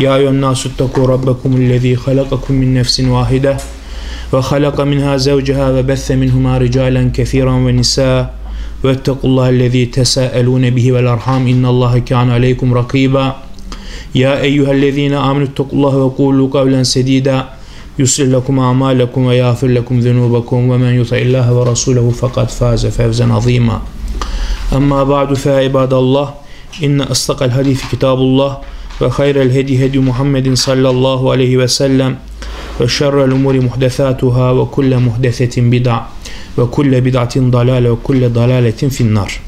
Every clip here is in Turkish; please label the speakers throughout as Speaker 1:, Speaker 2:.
Speaker 1: يا أيها الناس اتقوا ربكم الذي خلقكم من نفس واحدة وخلق منها زوجها وبث منهما رجالا كثيرا ونساء واتقوا الله الذي تساءلون به والأرحام إن الله كان عليكم رقيبا. يا أيها الذين آمنوا اتقوا الله وقولوا قولا سديدا. يصلح لكم أعمالكم ويغفر لكم ذنوبكم ومن يطع الله ورسوله فقد فاز فوزا عظيما. أما بعد فيا عباد الله إن أصدق الحديث كتاب الله. ve hayrel hedi hedi Muhammedin sallallahu aleyhi ve sellem ve şerrel umuri muhdesatuhâ ve kulle muhdesetin bid'a ve kulle bid'atin dalale ve kulle dalaletin finnar.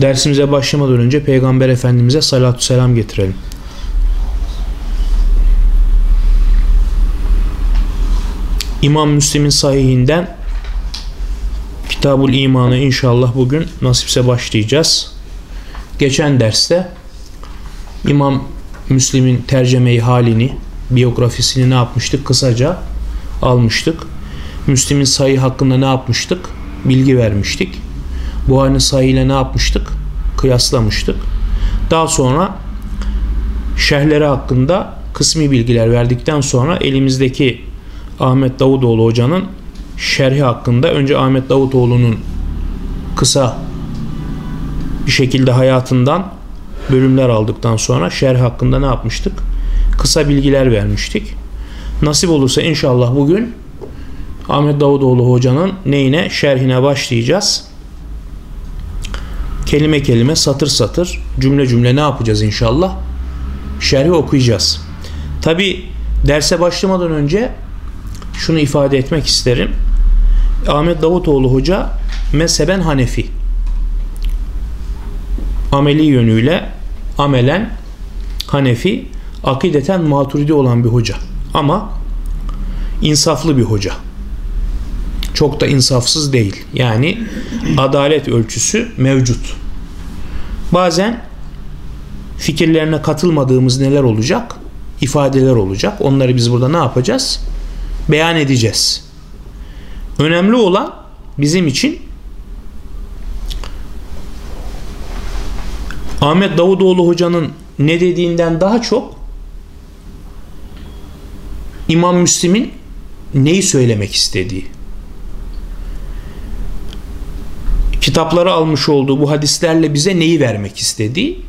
Speaker 1: Dersimize başlamadan önce Peygamber Efendimiz'e salatü selam getirelim. İmam Müslim'in sahihinden Kitabul İman'ı inşallah bugün nasipse başlayacağız. Geçen derste İmam Müslim'in tercemeyi halini, biyografisini ne yapmıştık? Kısaca almıştık. Müslim'in sayı hakkında ne yapmıştık? Bilgi vermiştik. Buhari'nin sayı ile ne yapmıştık? Kıyaslamıştık. Daha sonra şerhleri hakkında kısmi bilgiler verdikten sonra elimizdeki Ahmet Davutoğlu hocanın şerhi hakkında önce Ahmet Davutoğlu'nun kısa bir şekilde hayatından bölümler aldıktan sonra şerh hakkında ne yapmıştık? Kısa bilgiler vermiştik. Nasip olursa inşallah bugün Ahmet Davutoğlu hocanın neyine? Şerhine başlayacağız. Kelime kelime, satır satır, cümle cümle ne yapacağız inşallah? Şerhi okuyacağız. Tabi derse başlamadan önce şunu ifade etmek isterim. Ahmet Davutoğlu hoca mezheben Hanefi ameli yönüyle amelen Hanefi akideten maturidi olan bir hoca. Ama insaflı bir hoca. Çok da insafsız değil. Yani adalet ölçüsü mevcut. Bazen fikirlerine katılmadığımız neler olacak? ifadeler olacak. Onları biz burada ne yapacağız? Beyan edeceğiz. Önemli olan bizim için Ahmet Davutoğlu hocanın ne dediğinden daha çok İmam Müslim'in neyi söylemek istediği. Kitapları almış olduğu bu hadislerle bize neyi vermek istediği.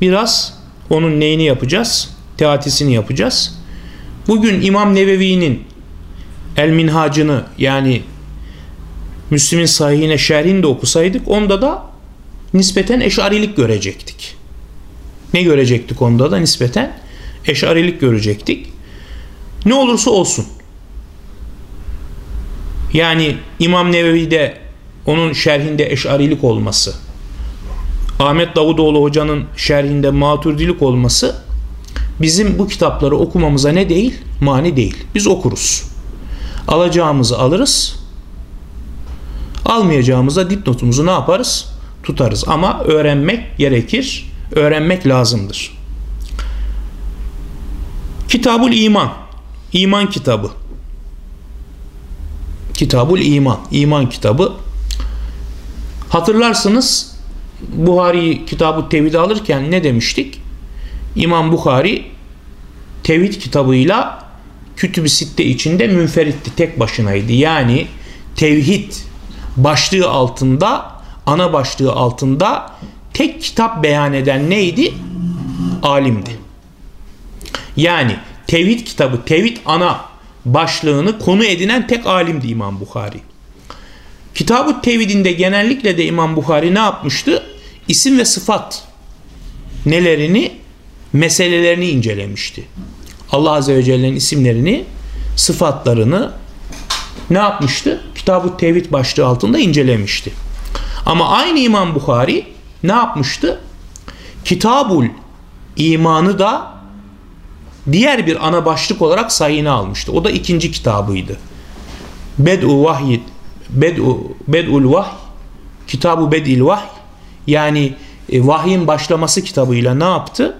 Speaker 1: Biraz onun neyini yapacağız? Teatisini yapacağız. Bugün İmam Nevevi'nin El Minhacını yani Müslim'in sahihine şerhini de okusaydık onda da nispeten eşarilik görecektik. Ne görecektik onda da nispeten? Eşarilik görecektik. Ne olursa olsun. Yani İmam Nevevi'de onun şerhinde eşarilik olması, Ahmet Davutoğlu hocanın şerhinde maturidilik olması bizim bu kitapları okumamıza ne değil? Mani değil. Biz okuruz. Alacağımızı alırız. Almayacağımızda dipnotumuzu ne yaparız? Tutarız. Ama öğrenmek gerekir. Öğrenmek lazımdır. Kitabul İman. İman kitabı. Kitabul İman. İman kitabı. Hatırlarsınız Buhari kitabı tevhid alırken ne demiştik? İmam Bukhari tevhid kitabıyla kütüb-i sitte içinde münferitti. Tek başınaydı. Yani tevhid başlığı altında ana başlığı altında tek kitap beyan eden neydi? Alimdi. Yani tevhid kitabı, tevhid ana başlığını konu edinen tek alimdi İmam Bukhari. Kitabı tevhidinde genellikle de İmam Bukhari ne yapmıştı? İsim ve sıfat nelerini, meselelerini incelemişti. Allah Azze ve Celle'nin isimlerini, sıfatlarını ne yapmıştı? Kitabı tevhid başlığı altında incelemişti. Ama aynı İmam Bukhari ne yapmıştı? Kitabul imanı da diğer bir ana başlık olarak sayını almıştı. O da ikinci kitabıydı. Bed'u Vahy Bed'u Bed'ul Vahy Kitabı Bed'il Vahy yani e, vahyin başlaması kitabıyla ne yaptı?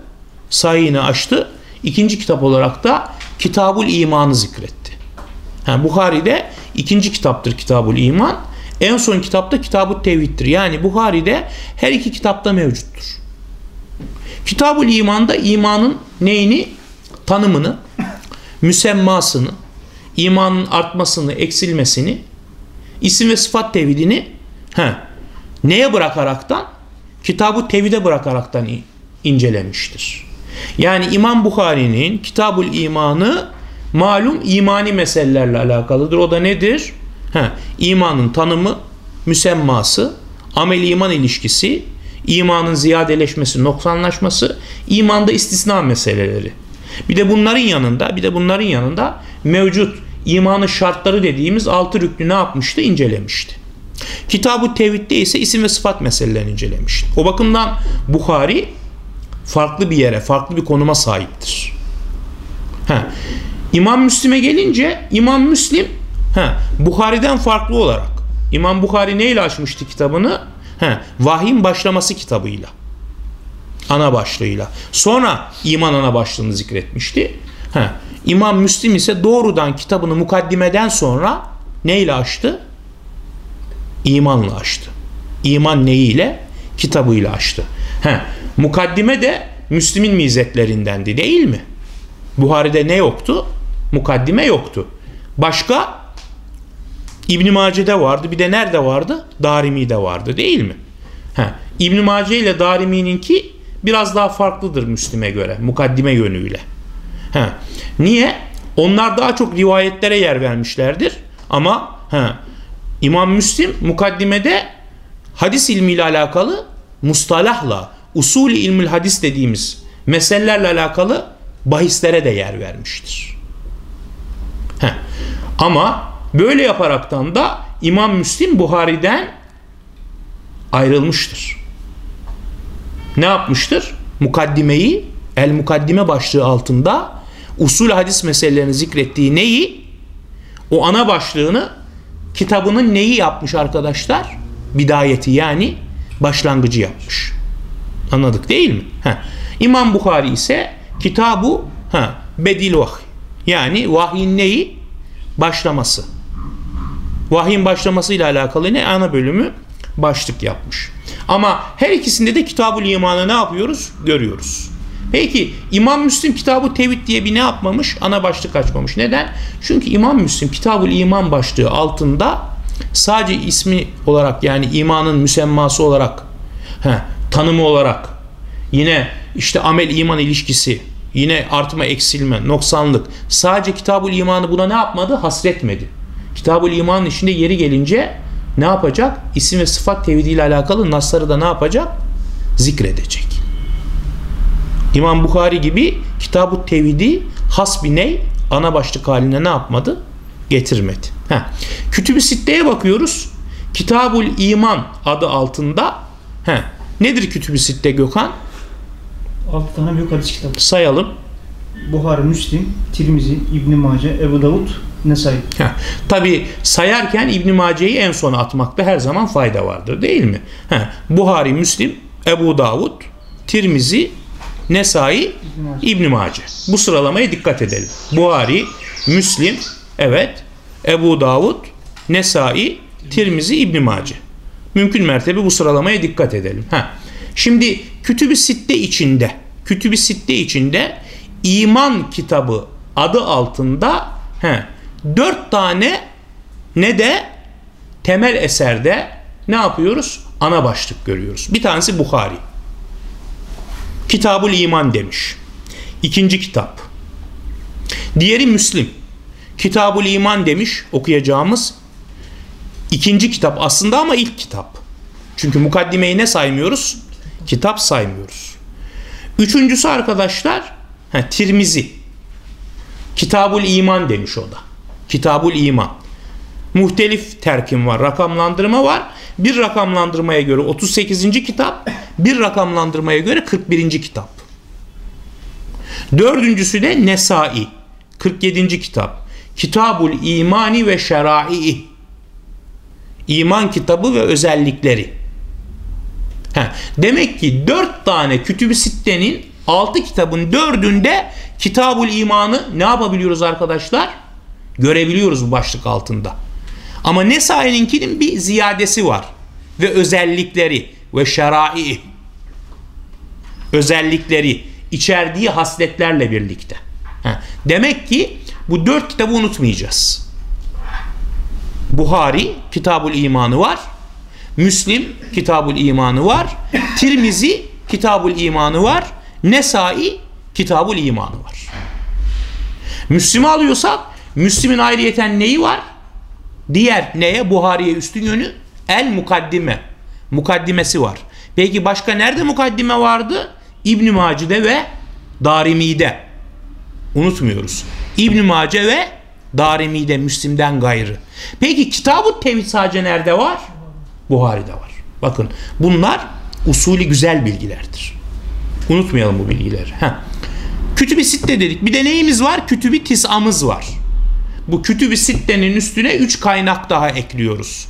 Speaker 1: Sayını açtı. İkinci kitap olarak da Kitabul İman'ı zikretti. Yani Bukhari'de ikinci kitaptır Kitabul İman. En son kitapta Kitab-ı Tevhid'dir. Yani Buhari'de her iki kitapta mevcuttur. Kitab-ül İman'da imanın neyini? Tanımını, müsemmasını, imanın artmasını, eksilmesini, isim ve sıfat tevhidini he, neye bırakaraktan? Kitab-ı Tevhid'e bırakaraktan incelemiştir. Yani İmam Bukhari'nin Kitab-ül İmanı malum imani meselelerle alakalıdır. O da nedir? Ha, imanın tanımı, müsemması, amel iman ilişkisi, imanın ziyadeleşmesi, noksanlaşması, imanda istisna meseleleri. Bir de bunların yanında, bir de bunların yanında mevcut imanın şartları dediğimiz altı rüklü ne yapmıştı? incelemişti. Kitab-ı Tevhid'de ise isim ve sıfat meselelerini incelemişti. O bakımdan Bukhari farklı bir yere, farklı bir konuma sahiptir. Ha. İmam Müslim'e gelince İmam Müslim Ha, Bukhari'den farklı olarak İmam Bukhari neyle açmıştı kitabını? Ha, vahyin başlaması kitabıyla. Ana başlığıyla. Sonra iman ana başlığını zikretmişti. Ha, İmam Müslim ise doğrudan kitabını mukaddimeden sonra neyle açtı? İmanla açtı. İman neyiyle? Kitabıyla açtı. Ha, mukaddime de Müslim'in mizetlerindendi değil mi? Buhari'de ne yoktu? Mukaddime yoktu. Başka İbn Mace'de vardı. Bir de nerede vardı? Darimi'de vardı değil mi? Ha, İbn Mace ile Darimi'ninki biraz daha farklıdır Müslim'e göre. Mukaddime yönüyle. Ha, niye? Onlar daha çok rivayetlere yer vermişlerdir. Ama ha, İmam Müslim mukaddimede hadis ilmiyle alakalı mustalahla, usul ilmül hadis dediğimiz meselelerle alakalı bahislere de yer vermiştir. Heh. Ama Böyle yaparaktan da İmam Müslim Buhari'den ayrılmıştır. Ne yapmıştır? Mukaddimeyi El Mukaddime başlığı altında usul hadis meselelerini zikrettiği neyi? O ana başlığını kitabının neyi yapmış arkadaşlar? Bidayeti yani başlangıcı yapmış. Anladık değil mi? Heh. İmam Bukhari ise kitabu ha, bedil vahiy. Yani vahyin neyi? Başlaması vahyin başlamasıyla alakalı ne ana bölümü başlık yapmış. Ama her ikisinde de Kitabul İman'ı ne yapıyoruz? Görüyoruz. Peki İmam Müslim Kitabı Tevhid diye bir ne yapmamış? Ana başlık açmamış. Neden? Çünkü İmam Müslim Kitabul İman başlığı altında sadece ismi olarak yani imanın müsemması olarak he, tanımı olarak yine işte amel iman ilişkisi yine artma eksilme noksanlık sadece Kitabul İman'ı buna ne yapmadı? Hasretmedi. Kitabul İman'ın içinde yeri gelince ne yapacak? İsim ve sıfat tevhidi ile alakalı nasları da ne yapacak? Zikredecek. İmam Bukhari gibi Kitab-ı Tevhidi has bir ney? Ana başlık haline ne yapmadı? Getirmedi. Heh. Kütüb-i Sitte'ye bakıyoruz. Kitabul İman adı altında heh. nedir Kütüb-i Sitte Gökhan?
Speaker 2: Altı tane büyük hadis kitabı.
Speaker 1: Sayalım.
Speaker 2: Buhari, Müslim, Tirmizi, İbn Mace, Ebu Davud, Nesai.
Speaker 1: Tabi sayarken İbn Mace'yi en sona atmakta her zaman fayda vardır değil mi? Heh. Buhari, Müslim, Ebu Davud, Tirmizi, Nesai, İbn Mace. Bu sıralamaya dikkat edelim. Buhari, Müslim, evet, Ebu Davud, Nesai, Tirmizi, İbn Mace. Mümkün mertebe bu sıralamaya dikkat edelim. Ha. Şimdi Kütüb-i Sitte içinde, Kütüb-i Sitte içinde iman kitabı adı altında he, dört tane ne de temel eserde ne yapıyoruz? Ana başlık görüyoruz. Bir tanesi Bukhari. Kitabul İman demiş. İkinci kitap. Diğeri Müslim. Kitabul İman demiş okuyacağımız ikinci kitap aslında ama ilk kitap. Çünkü mukaddimeyi ne saymıyoruz? Kitap saymıyoruz. Üçüncüsü arkadaşlar ha, Tirmizi. Kitabul İman demiş o da. Kitabul İman. Muhtelif terkim var, rakamlandırma var. Bir rakamlandırmaya göre 38. kitap, bir rakamlandırmaya göre 41. kitap. Dördüncüsü de Nesai. 47. kitap. Kitabul İmani ve Şerai. İman kitabı ve özellikleri. Heh. Demek ki dört tane Kütüb-i Sitte'nin altı kitabın dördünde Kitabul İmanı ne yapabiliyoruz arkadaşlar? Görebiliyoruz bu başlık altında. Ama Nesai'ninkinin bir ziyadesi var. Ve özellikleri ve şerai özellikleri içerdiği hasletlerle birlikte. Demek ki bu dört kitabı unutmayacağız. Buhari Kitabul İmanı var. Müslim Kitabul İmanı var. Tirmizi Kitabul İmanı var. Nesai Kitabul İmanı var. Müslim'i alıyorsak Müslim'in ayrıyeten neyi var? Diğer neye? Buhari'ye üstün yönü El Mukaddime. Mukaddimesi var. Peki başka nerede mukaddime vardı? İbn Maci'de ve Darimi'de. Unutmuyoruz. İbn Mace ve Darimi'de Müslim'den gayrı. Peki Kitab-ı Tevhid sadece nerede var? Buhari'de var. Bakın bunlar usulü güzel bilgilerdir. Unutmayalım bu bilgileri. Heh. Kütüb-i Sitte dedik. Bir de neyimiz var? Kütüb-i Tis'amız var. Bu Kütüb-i Sitte'nin üstüne 3 kaynak daha ekliyoruz.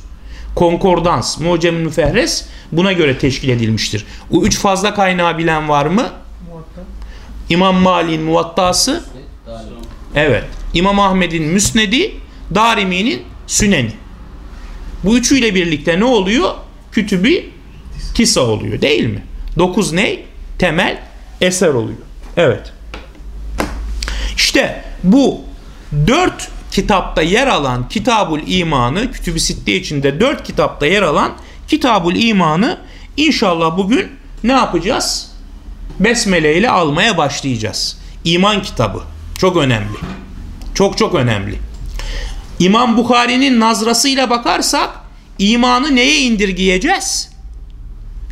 Speaker 1: Konkordans, Mucem-i Müferres buna göre teşkil edilmiştir. O üç fazla kaynağı bilen var mı? İmam Mali'nin muvattası. Evet. İmam Ahmet'in müsnedi, Darimi'nin süneni. Bu üçüyle birlikte ne oluyor? Kütübü Tisa oluyor değil mi? Dokuz ne? Temel eser oluyor. Evet. İşte bu dört kitapta yer alan Kitabul İmanı, Kütüb-i Sitte içinde dört kitapta yer alan Kitabul İmanı inşallah bugün ne yapacağız? Besmele ile almaya başlayacağız. İman kitabı. Çok önemli. Çok çok önemli. İmam Bukhari'nin nazrasıyla bakarsak imanı neye indirgeyeceğiz?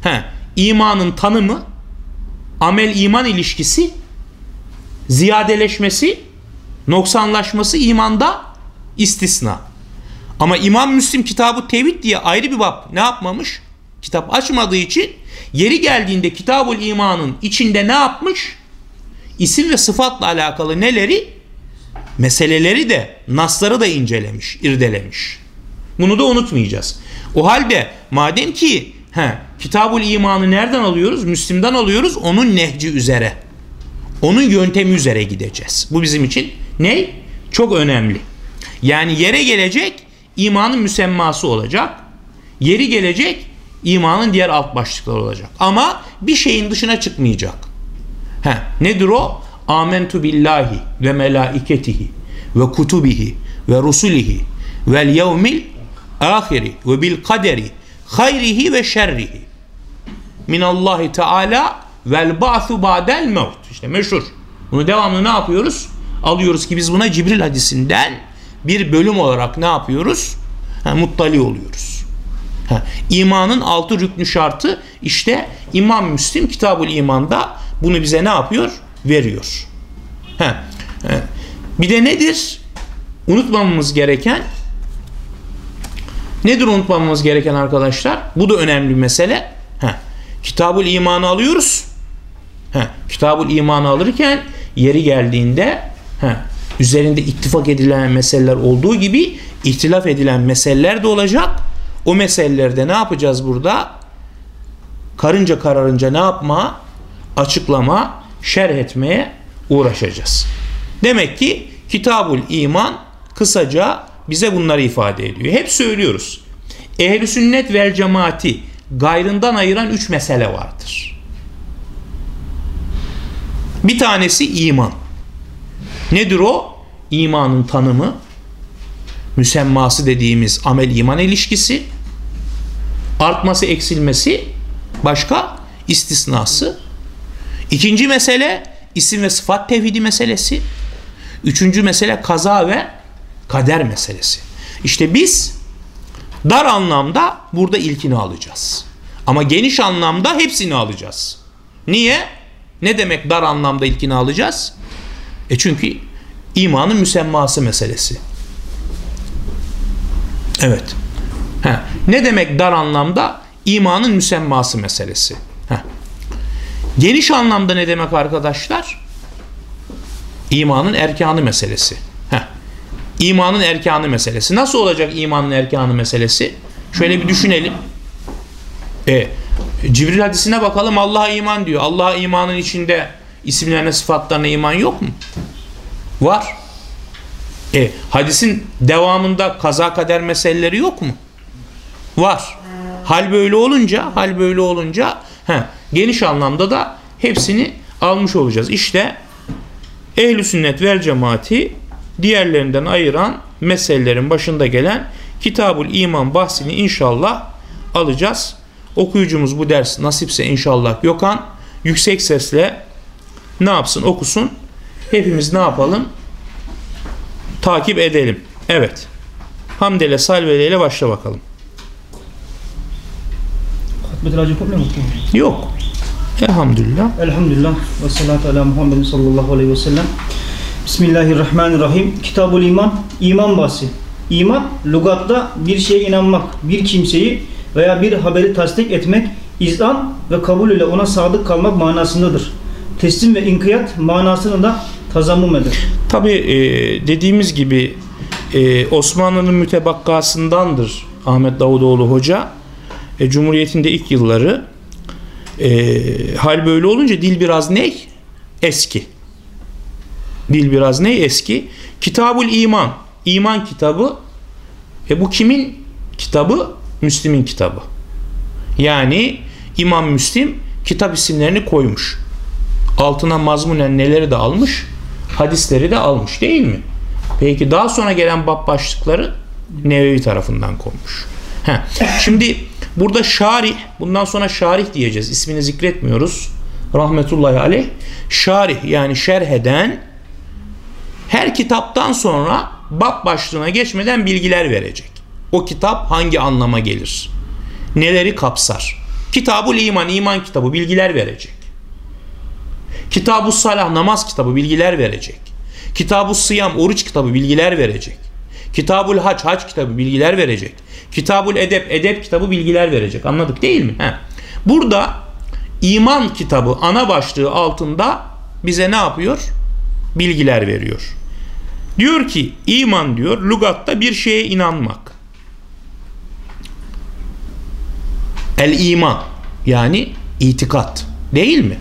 Speaker 1: He, imanın tanımı, amel iman ilişkisi, ziyadeleşmesi, noksanlaşması imanda istisna. Ama İmam Müslim kitabı tevhid diye ayrı bir bab ne yapmamış? Kitap açmadığı için yeri geldiğinde kitabul imanın içinde ne yapmış? İsim ve sıfatla alakalı neleri? Meseleleri de, nasları da incelemiş, irdelemiş. Bunu da unutmayacağız. O halde madem ki he, kitabul imanı nereden alıyoruz? Müslim'den alıyoruz. Onun nehci üzere. Onun yöntemi üzere gideceğiz. Bu bizim için ne? Çok önemli. Yani yere gelecek imanın müsemması olacak. Yeri gelecek imanın diğer alt başlıkları olacak. Ama bir şeyin dışına çıkmayacak. He, nedir o? Amentu billahi ve melaiketihi ve kutubihi ve rusulihi vel yevmil ahiri ve bil kaderi hayrihi ve şerrihi minallahi teala vel ba'su ba'del mevt. İşte meşhur. Bunu devamlı ne yapıyoruz? Alıyoruz ki biz buna Cibril hadisinden bir bölüm olarak ne yapıyoruz? Ha, muttali oluyoruz. Ha, imanın altı rüknü şartı işte İmam Müslim Kitabul İman'da bunu bize ne yapıyor? Veriyor. Ha, ha. Bir de nedir? Unutmamamız gereken nedir unutmamamız gereken arkadaşlar? Bu da önemli bir mesele. Ha, Kitabul İman'ı alıyoruz. Ha, Kitabul İman'ı alırken yeri geldiğinde ha, üzerinde ittifak edilen meseleler olduğu gibi ihtilaf edilen meseleler de olacak. O meselelerde ne yapacağız burada? Karınca kararınca ne yapma? Açıklama, şerh etmeye uğraşacağız. Demek ki Kitabul İman kısaca bize bunları ifade ediyor. Hep söylüyoruz. Ehli sünnet vel cemaati gayrından ayıran üç mesele vardır. Bir tanesi iman. Nedir o? İmanın tanımı, müsemması dediğimiz amel iman ilişkisi, artması eksilmesi, başka istisnası. İkinci mesele isim ve sıfat tevhidi meselesi. Üçüncü mesele kaza ve kader meselesi. İşte biz dar anlamda burada ilkini alacağız. Ama geniş anlamda hepsini alacağız. Niye? Ne demek dar anlamda ilkini alacağız? E çünkü imanın müsemması meselesi. Evet. Ha. Ne demek dar anlamda? İmanın müsemması meselesi. Ha. Geniş anlamda ne demek arkadaşlar? İmanın erkanı meselesi. Heh. İmanın erkanı meselesi. Nasıl olacak imanın erkanı meselesi? Şöyle bir düşünelim. E, Cibril hadisine bakalım Allah'a iman diyor. Allah'a imanın içinde isimlerine sıfatlarına iman yok mu? Var. E, hadisin devamında kaza kader meseleleri yok mu? Var. Hal böyle olunca, hal böyle olunca he, geniş anlamda da hepsini almış olacağız. İşte ehli sünnet vel cemaati diğerlerinden ayıran meselelerin başında gelen Kitabul İman bahsini inşallah alacağız. Okuyucumuz bu ders nasipse inşallah Gökhan yüksek sesle ne yapsın okusun. Hepimiz ne yapalım? Takip edelim. Evet. Hamdele salveleyle başla bakalım. Yok. Elhamdülillah.
Speaker 2: Elhamdülillah ve salatu ala Muhammedin sallallahu aleyhi ve sellem. Bismillahirrahmanirrahim. Kitabul İman, iman bahsi. İman, lugatta bir şeye inanmak, bir kimseyi veya bir haberi tasdik etmek, izan ve kabul ile ona sadık kalmak manasındadır. Teslim ve inkiyat manasını da tazammum eder.
Speaker 1: Tabi e, dediğimiz gibi e, Osmanlı'nın mütebakkasındandır Ahmet Davutoğlu Hoca. E, Cumhuriyet'in de ilk yılları. E, hal böyle olunca dil biraz ney? Eski. Dil biraz ney? Eski. Kitabul İman. İman kitabı. E bu kimin kitabı? Müslim'in kitabı. Yani İmam Müslim kitap isimlerini koymuş. Altına mazmunen neleri de almış? Hadisleri de almış değil mi? Peki daha sonra gelen bab başlıkları Nevevi tarafından konmuş. Heh. Şimdi burada şarih, bundan sonra şarih diyeceğiz. İsmini zikretmiyoruz. Rahmetullahi aleyh. Şarih yani şerh eden her kitaptan sonra bab başlığına geçmeden bilgiler verecek. O kitap hangi anlama gelir? Neleri kapsar? Kitabul iman, iman kitabı bilgiler verecek. Kitab-ı Salah namaz kitabı bilgiler verecek. Kitab-ı Sıyam oruç kitabı bilgiler verecek. Kitabul Hac hac kitabı bilgiler verecek. Kitabul Edep edep kitabı bilgiler verecek. Anladık değil mi? He. Burada iman kitabı ana başlığı altında bize ne yapıyor? Bilgiler veriyor. Diyor ki iman diyor lugatta bir şeye inanmak. El iman yani itikat değil mi?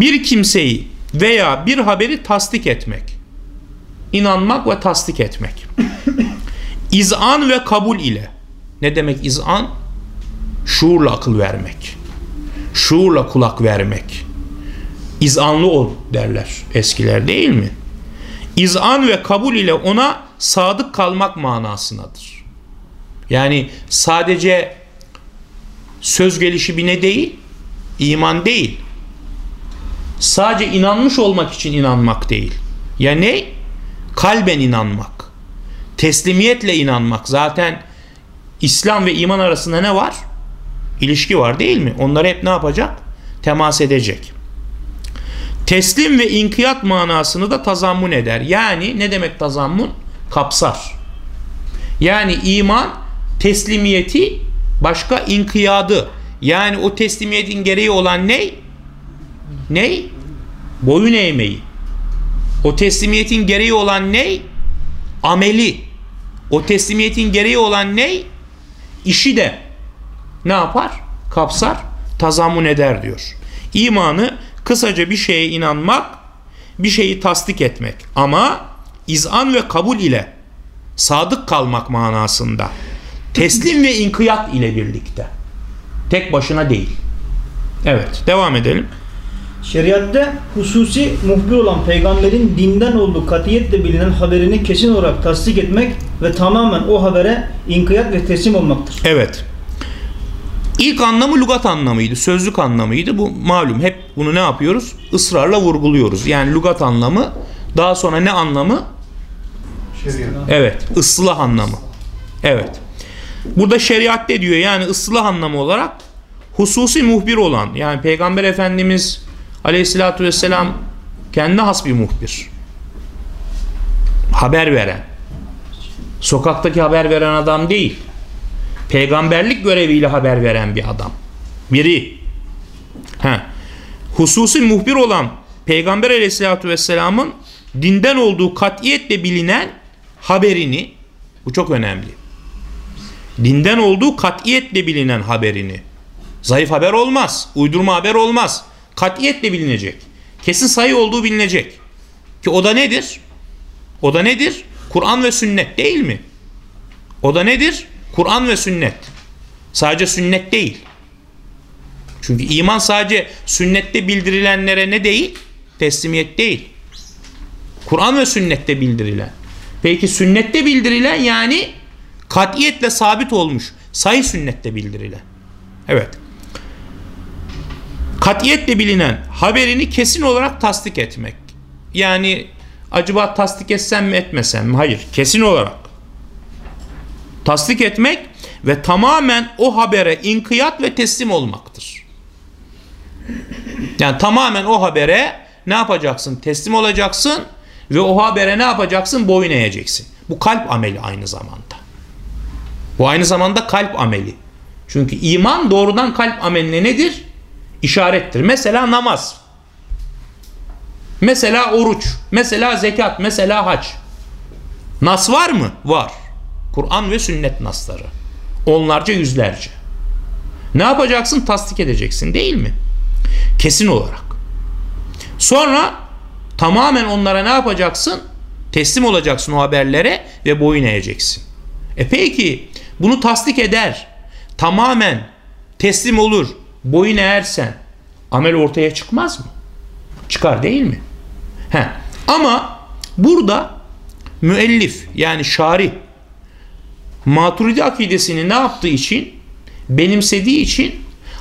Speaker 1: Bir kimseyi veya bir haberi tasdik etmek. İnanmak ve tasdik etmek. İzan ve kabul ile. Ne demek izan? Şuurla akıl vermek. Şuurla kulak vermek. İzanlı ol derler eskiler değil mi? İzan ve kabul ile ona sadık kalmak manasındadır. Yani sadece söz gelişi bir ne değil? İman değil. Sadece inanmış olmak için inanmak değil. Ya ne? Kalben inanmak. Teslimiyetle inanmak. Zaten İslam ve iman arasında ne var? İlişki var değil mi? Onları hep ne yapacak? Temas edecek. Teslim ve inkiyat manasını da tazammun eder. Yani ne demek tazammun? Kapsar. Yani iman teslimiyeti başka inkiyadı. Yani o teslimiyetin gereği olan ne? Ne? Boyun eğmeyi. O teslimiyetin gereği olan ne? Ameli. O teslimiyetin gereği olan ne? İşi de ne yapar? Kapsar, tazammun eder diyor. İmanı kısaca bir şeye inanmak, bir şeyi tasdik etmek ama izan ve kabul ile sadık kalmak manasında. Teslim ve inkiyat ile birlikte. Tek başına değil. Evet, devam edelim.
Speaker 2: Şeriatte hususi muhbir olan peygamberin dinden olduğu katiyetle bilinen haberini kesin olarak tasdik etmek ve tamamen o habere inkiyat ve teslim olmaktır.
Speaker 1: Evet. İlk anlamı lugat anlamıydı, sözlük anlamıydı. Bu malum. Hep bunu ne yapıyoruz? Israrla vurguluyoruz. Yani lugat anlamı daha sonra ne anlamı?
Speaker 3: Şeriat.
Speaker 1: Evet, ıslah anlamı. Evet. Burada şeriatte diyor yani ıslah anlamı olarak hususi muhbir olan yani Peygamber Efendimiz Aleyhisselatü Vesselam kendi has bir muhbir. Haber veren. Sokaktaki haber veren adam değil. Peygamberlik göreviyle haber veren bir adam. Biri. He. Hususi muhbir olan Peygamber aleyhissalatü vesselamın dinden olduğu katiyetle bilinen haberini bu çok önemli. Dinden olduğu katiyetle bilinen haberini. Zayıf haber olmaz. Uydurma haber olmaz. Katiyetle bilinecek. Kesin sayı olduğu bilinecek. Ki o da nedir? O da nedir? Kur'an ve sünnet değil mi? O da nedir? Kur'an ve sünnet. Sadece sünnet değil. Çünkü iman sadece sünnette bildirilenlere ne değil? Teslimiyet değil. Kur'an ve sünnette bildirilen. Peki sünnette bildirilen yani katiyetle sabit olmuş. Sayı sünnette bildirilen. Evet. Katiyetle bilinen haberini kesin olarak tasdik etmek. Yani acaba tasdik etsem mi etmesem mi? Hayır. Kesin olarak. Tasdik etmek ve tamamen o habere inkiyat ve teslim olmaktır. Yani tamamen o habere ne yapacaksın? Teslim olacaksın ve o habere ne yapacaksın? Boyun eğeceksin. Bu kalp ameli aynı zamanda. Bu aynı zamanda kalp ameli. Çünkü iman doğrudan kalp ameline nedir? İşarettir. Mesela namaz. Mesela oruç. Mesela zekat. Mesela hac. Nas var mı? Var. Kur'an ve sünnet nasları. Onlarca yüzlerce. Ne yapacaksın? Tasdik edeceksin değil mi? Kesin olarak. Sonra tamamen onlara ne yapacaksın? Teslim olacaksın o haberlere ve boyun eğeceksin. E peki bunu tasdik eder, tamamen teslim olur, boyun eğersen amel ortaya çıkmaz mı? Çıkar değil mi? He. Ama burada müellif yani şari Maturidi akidesini ne yaptığı için benimsediği için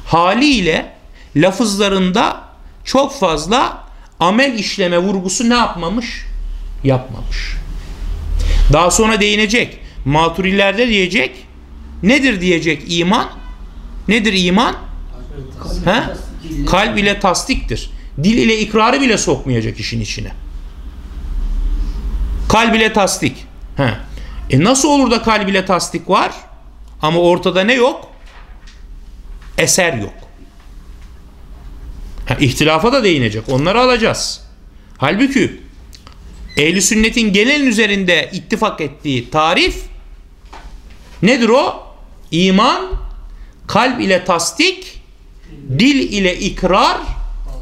Speaker 1: haliyle lafızlarında çok fazla amel işleme vurgusu ne yapmamış? Yapmamış. Daha sonra değinecek. Maturilerde diyecek. Nedir diyecek iman? Nedir iman? He? Kalp ile tasdiktir. Dil ile ikrarı bile sokmayacak işin içine. Kalb ile tasdik. He. E nasıl olur da kalb ile tasdik var? Ama ortada ne yok? Eser yok. Ha, ihtilafa da değinecek. Onları alacağız. Halbuki ehli sünnetin genel üzerinde ittifak ettiği tarif nedir o? İman, kalp ile tasdik, dil ile ikrar,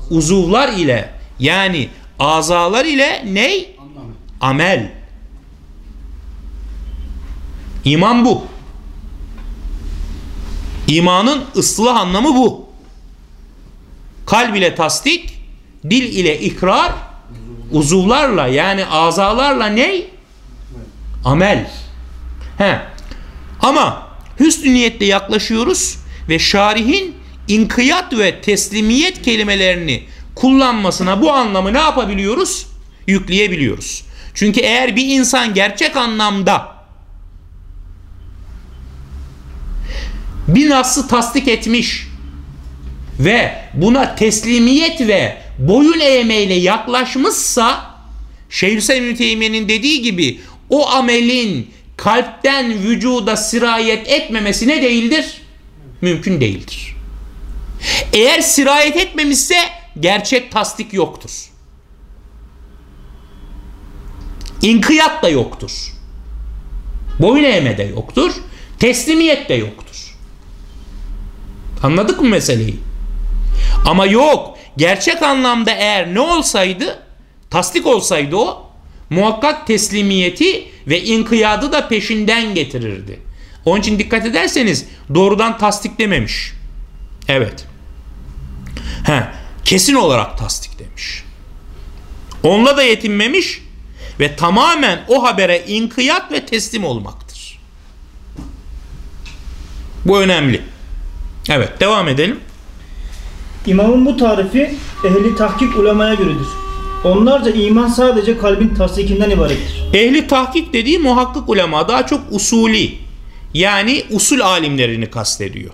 Speaker 1: uzuvlar ile yani azalar ile ney? Amel. İman bu. İmanın ıslah anlamı bu. Kalb ile tasdik, dil ile ikrar, uzuvlarla yani azalarla ney? Amel. He. Ama hüsnü niyetle yaklaşıyoruz ve şarihin inkiyat ve teslimiyet kelimelerini kullanmasına bu anlamı ne yapabiliyoruz? Yükleyebiliyoruz. Çünkü eğer bir insan gerçek anlamda bir nasıl tasdik etmiş ve buna teslimiyet ve boyun eğmeyle yaklaşmışsa Şeyhüseyin Müteymiye'nin dediği gibi o amelin kalpten vücuda sirayet etmemesi ne değildir? Mümkün değildir. Eğer sirayet etmemişse gerçek tasdik yoktur. İnkiyat da yoktur. Boyun eğme de yoktur. Teslimiyet de yoktur. Anladık mı meseleyi? Ama yok. Gerçek anlamda eğer ne olsaydı, tasdik olsaydı o, muhakkak teslimiyeti ve inkiyadı da peşinden getirirdi. Onun için dikkat ederseniz doğrudan tasdik dememiş. Evet. He, kesin olarak tasdik demiş. Onunla da yetinmemiş ve tamamen o habere inkiyat ve teslim olmaktır. Bu önemli. Evet devam edelim.
Speaker 2: İmamın bu tarifi ehli tahkik ulemaya göredir. Onlarca iman sadece kalbin tasdikinden ibarettir.
Speaker 1: Ehli tahkik dediği muhakkik ulema daha çok usuli yani usul alimlerini kastediyor.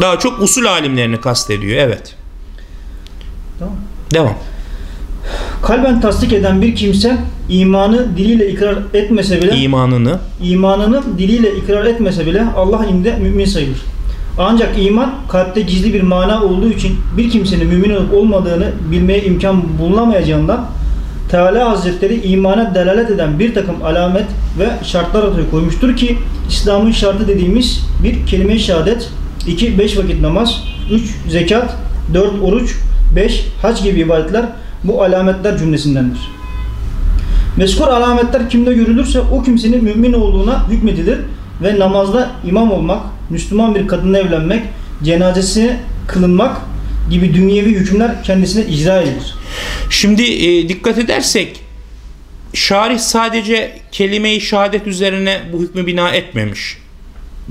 Speaker 1: Daha çok usul alimlerini kastediyor evet.
Speaker 2: Tamam.
Speaker 1: Devam.
Speaker 2: Kalben tasdik eden bir kimse imanı diliyle ikrar etmese bile
Speaker 1: İmanını
Speaker 2: imanını diliyle ikrar etmese bile Allah indinde mümin sayılır. Ancak iman kalpte gizli bir mana olduğu için bir kimsenin mümin olup olmadığını bilmeye imkan bulunamayacağından Teala Hazretleri imana delalet eden bir takım alamet ve şartlar ortaya koymuştur ki İslam'ın şartı dediğimiz bir kelime-i şehadet, 2 5 vakit namaz, 3 zekat, 4 oruç, 5 hac gibi ibadetler bu alametler cümlesindendir. Mezkur alametler kimde görülürse o kimsenin mümin olduğuna hükmedilir ve namazda imam olmak, Müslüman bir kadınla evlenmek, cenazesi kılınmak gibi dünyevi hükümler kendisine icra edilir.
Speaker 1: Şimdi e, dikkat edersek şarih sadece kelime-i şehadet üzerine bu hükmü bina etmemiş.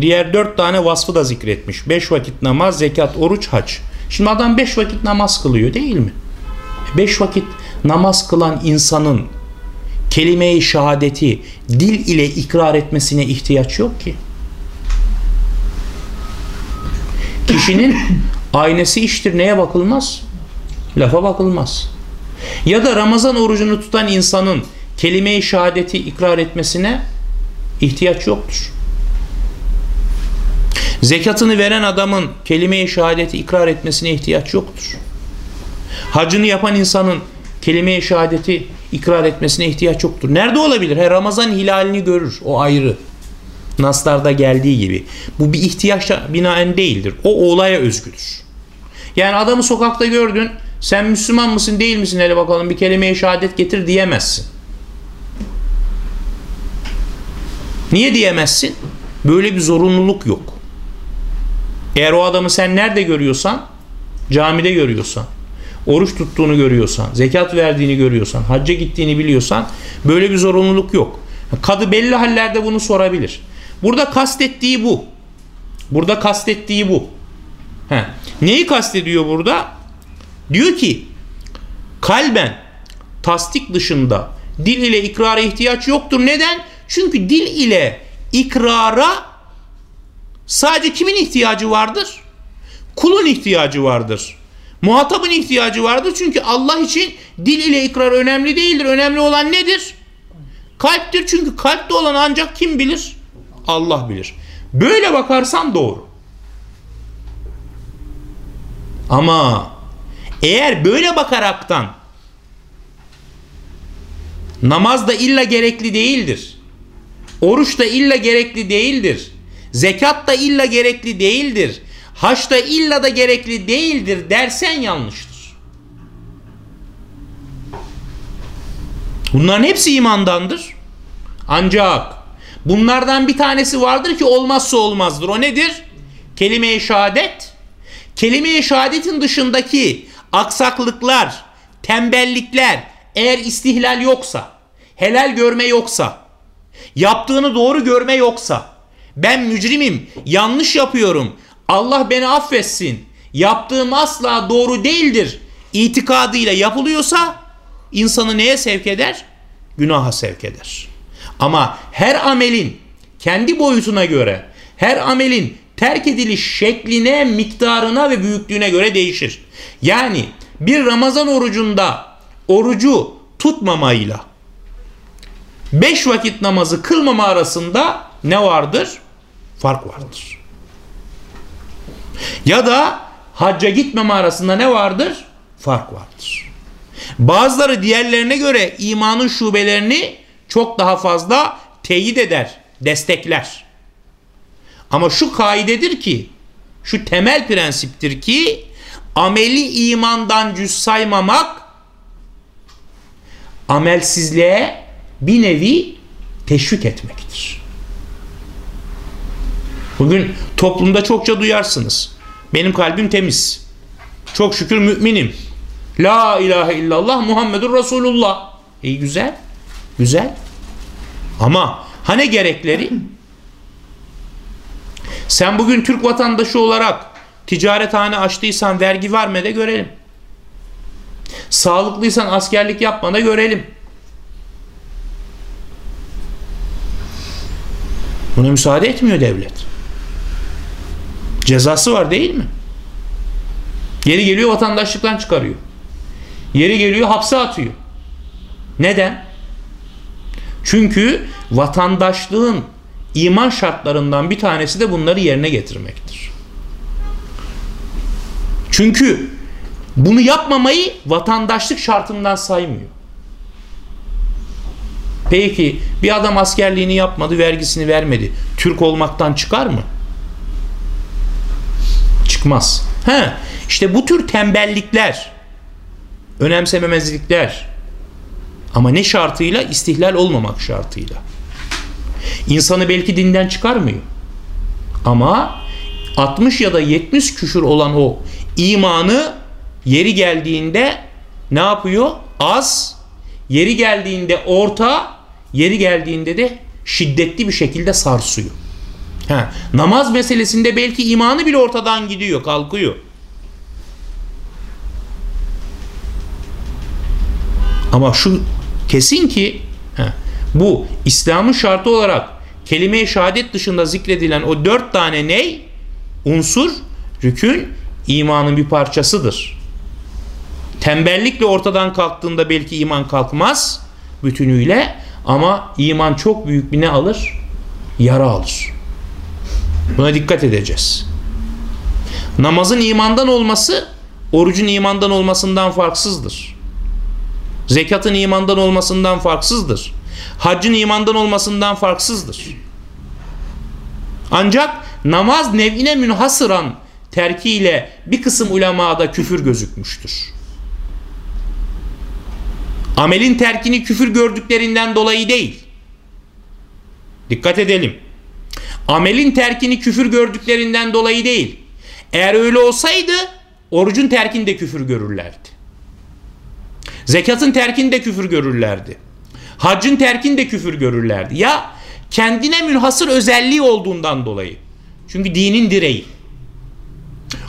Speaker 1: Diğer dört tane vasfı da zikretmiş. Beş vakit namaz, zekat, oruç, hac. Şimdi adam beş vakit namaz kılıyor değil mi? Beş vakit namaz kılan insanın kelime-i şehadeti dil ile ikrar etmesine ihtiyaç yok ki. Kişinin aynesi iştir. Neye bakılmaz? Lafa bakılmaz. Ya da Ramazan orucunu tutan insanın kelime-i şehadeti ikrar etmesine ihtiyaç yoktur. Zekatını veren adamın kelime-i şehadeti ikrar etmesine ihtiyaç yoktur. Hacını yapan insanın kelime-i şehadeti ikrar etmesine ihtiyaç yoktur. Nerede olabilir? Her Ramazan hilalini görür. O ayrı. Naslarda geldiği gibi. Bu bir ihtiyaçla binaen değildir. O olaya özgüdür. Yani adamı sokakta gördün. Sen Müslüman mısın değil misin hele bakalım bir kelime-i şehadet getir diyemezsin. Niye diyemezsin? Böyle bir zorunluluk yok. Eğer o adamı sen nerede görüyorsan, camide görüyorsan, oruç tuttuğunu görüyorsan, zekat verdiğini görüyorsan, hacca gittiğini biliyorsan böyle bir zorunluluk yok. Kadı belli hallerde bunu sorabilir. Burada kastettiği bu. Burada kastettiği bu. He. Neyi kastediyor burada? Diyor ki kalben tasdik dışında dil ile ikrara ihtiyaç yoktur. Neden? Çünkü dil ile ikrara sadece kimin ihtiyacı vardır? Kulun ihtiyacı vardır. Muhatabın ihtiyacı vardır. Çünkü Allah için dil ile ikrar önemli değildir. Önemli olan nedir? Kalptir. Çünkü kalpte olan ancak kim bilir? Allah bilir. Böyle bakarsan doğru. Ama eğer böyle bakaraktan namaz da illa gerekli değildir. Oruç da illa gerekli değildir. Zekat da illa gerekli değildir. Haç da illa da gerekli değildir dersen yanlıştır. Bunların hepsi imandandır. Ancak bunlardan bir tanesi vardır ki olmazsa olmazdır. O nedir? Kelime-i şehadet. Kelime-i şehadetin dışındaki aksaklıklar, tembellikler eğer istihlal yoksa, helal görme yoksa, yaptığını doğru görme yoksa, ben mücrimim, yanlış yapıyorum, Allah beni affetsin, yaptığım asla doğru değildir itikadıyla yapılıyorsa insanı neye sevk eder? Günaha sevk eder. Ama her amelin kendi boyutuna göre, her amelin terk ediliş şekline, miktarına ve büyüklüğüne göre değişir. Yani bir Ramazan orucunda orucu tutmamayla beş vakit namazı kılmama arasında ne vardır? Fark vardır. Ya da hacca gitmeme arasında ne vardır? Fark vardır. Bazıları diğerlerine göre imanın şubelerini çok daha fazla teyit eder, destekler. Ama şu kaidedir ki, şu temel prensiptir ki ameli imandan cüz saymamak amelsizliğe bir nevi teşvik etmektir. Bugün toplumda çokça duyarsınız. Benim kalbim temiz. Çok şükür müminim. La ilahe illallah Muhammedur Resulullah. İyi güzel. Güzel. Ama hani gerekleri? Sen bugün Türk vatandaşı olarak ticarethane açtıysan vergi verme de görelim. Sağlıklıysan askerlik yapma da görelim. Buna müsaade etmiyor devlet. Cezası var değil mi? Yeri geliyor vatandaşlıktan çıkarıyor. Yeri geliyor hapse atıyor. Neden? Çünkü vatandaşlığın iman şartlarından bir tanesi de bunları yerine getirmektir. Çünkü bunu yapmamayı vatandaşlık şartından saymıyor. Peki bir adam askerliğini yapmadı, vergisini vermedi. Türk olmaktan çıkar mı? Çıkmaz. He, işte bu tür tembellikler, önemsememezlikler ama ne şartıyla? İstihlal olmamak şartıyla. İnsanı belki dinden çıkarmıyor. Ama 60 ya da 70 küfür olan o imanı yeri geldiğinde ne yapıyor? Az, yeri geldiğinde orta, yeri geldiğinde de şiddetli bir şekilde sarsıyor. Ha, namaz meselesinde belki imanı bile ortadan gidiyor, kalkıyor. Ama şu kesin ki ha, bu İslam'ın şartı olarak kelime-i şehadet dışında zikredilen o dört tane ney? Unsur, rükün, imanın bir parçasıdır. Tembellikle ortadan kalktığında belki iman kalkmaz bütünüyle ama iman çok büyük bir ne alır? Yara alır. Buna dikkat edeceğiz. Namazın imandan olması orucun imandan olmasından farksızdır. Zekatın imandan olmasından farksızdır. Haccın imandan olmasından farksızdır. Ancak namaz nevine münhasıran terkiyle bir kısım ulemada küfür gözükmüştür. Amelin terkini küfür gördüklerinden dolayı değil. Dikkat edelim. Amelin terkini küfür gördüklerinden dolayı değil. Eğer öyle olsaydı orucun terkinde küfür görürlerdi. Zekatın terkinde küfür görürlerdi. Haccın terkinde küfür görürlerdi. Ya kendine münhasır özelliği olduğundan dolayı. Çünkü dinin direği.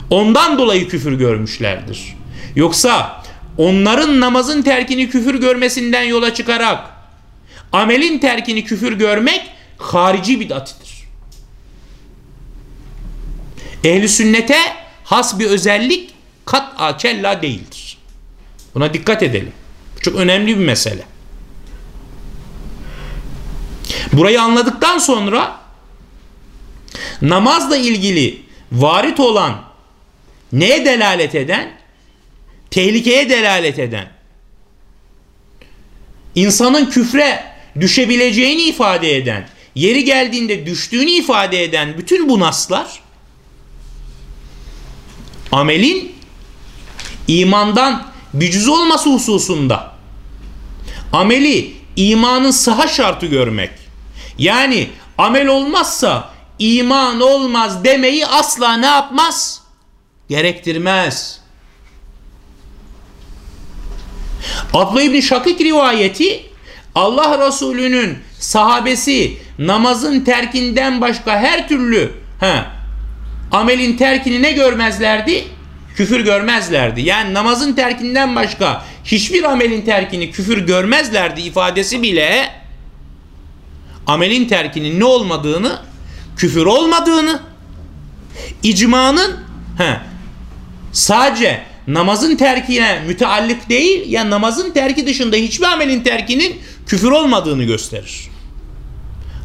Speaker 1: Ondan dolayı küfür görmüşlerdir. Yoksa onların namazın terkini küfür görmesinden yola çıkarak amelin terkini küfür görmek harici bid'atidir. Ehli sünnete has bir özellik kat kella değildir. Buna dikkat edelim. Çok önemli bir mesele. Burayı anladıktan sonra namazla ilgili varit olan neye delalet eden? Tehlikeye delalet eden. insanın küfre düşebileceğini ifade eden, yeri geldiğinde düştüğünü ifade eden bütün bu naslar amelin imandan bir cüz olması hususunda ameli imanın sıha şartı görmek yani amel olmazsa iman olmaz demeyi asla ne yapmaz? Gerektirmez. Abla İbni Şakik rivayeti Allah Resulü'nün sahabesi namazın terkinden başka her türlü he, amelin terkini ne görmezlerdi? Küfür görmezlerdi. Yani namazın terkinden başka hiçbir amelin terkini küfür görmezlerdi ifadesi bile amelin terkinin ne olmadığını, küfür olmadığını, icmanın he, sadece namazın terkine müteallik değil ya namazın terki dışında hiçbir amelin terkinin küfür olmadığını gösterir.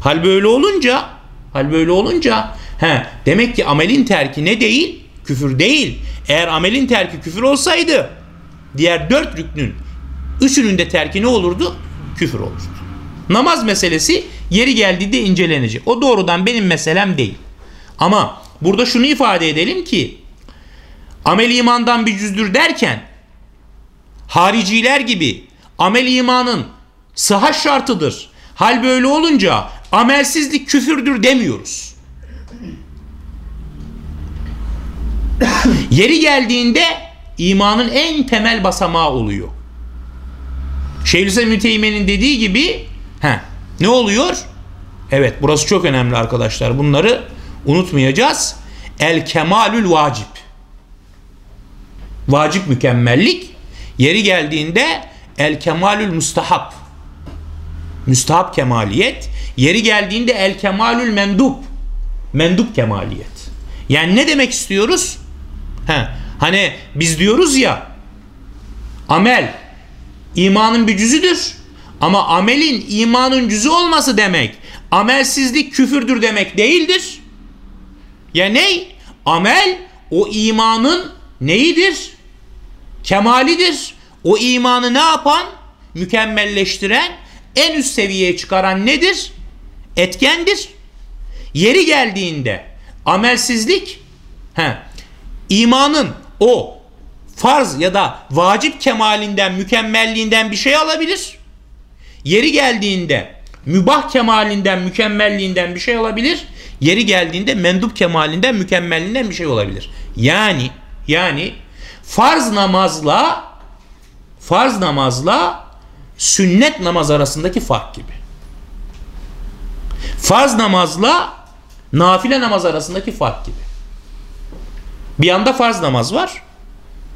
Speaker 1: Hal böyle olunca hal böyle olunca he, demek ki amelin terki ne değil? Küfür değil. Eğer amelin terki küfür olsaydı diğer dört rüknün üçünün de terki ne olurdu? Küfür olurdu. Namaz meselesi yeri geldiğinde incelenecek. O doğrudan benim meselem değil. Ama burada şunu ifade edelim ki amel imandan bir cüzdür derken hariciler gibi amel imanın sıhhat şartıdır. Hal böyle olunca amelsizlik küfürdür demiyoruz. Yeri geldiğinde imanın en temel basamağı oluyor. Şeyhülislam Müteymiye'nin dediği gibi he, ne oluyor? Evet burası çok önemli arkadaşlar. Bunları unutmayacağız. El kemalül vacip. Vacip mükemmellik. Yeri geldiğinde el kemalül müstahap. Müstahap kemaliyet. Yeri geldiğinde el kemalül mendup. Mendup kemaliyet. Yani ne demek istiyoruz? He, hani biz diyoruz ya amel imanın bir cüzüdür. Ama amelin imanın cüzü olması demek amelsizlik küfürdür demek değildir. Ya ne? Amel o imanın neyidir? Kemalidir. O imanı ne yapan? Mükemmelleştiren, en üst seviyeye çıkaran nedir? Etkendir. Yeri geldiğinde amelsizlik he, imanın o farz ya da vacip kemalinden, mükemmelliğinden bir şey alabilir. Yeri geldiğinde mübah kemalinden, mükemmelliğinden bir şey olabilir. Yeri geldiğinde mendup kemalinden, mükemmelliğinden bir şey olabilir. Yani yani farz namazla farz namazla sünnet namaz arasındaki fark gibi. Farz namazla nafile namaz arasındaki fark gibi. Bir anda farz namaz var.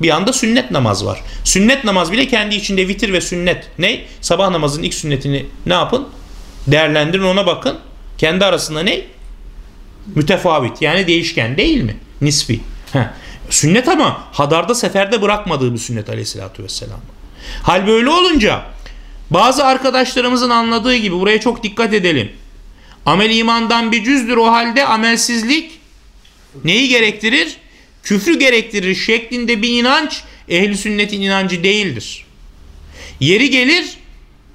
Speaker 1: Bir anda sünnet namaz var. Sünnet namaz bile kendi içinde vitir ve sünnet. Ne? Sabah namazının ilk sünnetini ne yapın? Değerlendirin ona bakın. Kendi arasında ne? Mütefavit yani değişken değil mi? Nisfi. Heh. Sünnet ama hadarda seferde bırakmadığı bir sünnet aleyhissalatü vesselam. Hal böyle olunca bazı arkadaşlarımızın anladığı gibi buraya çok dikkat edelim. Amel imandan bir cüzdür o halde amelsizlik neyi gerektirir? Küfrü gerektirir şeklinde bir inanç ehli sünnetin inancı değildir. Yeri gelir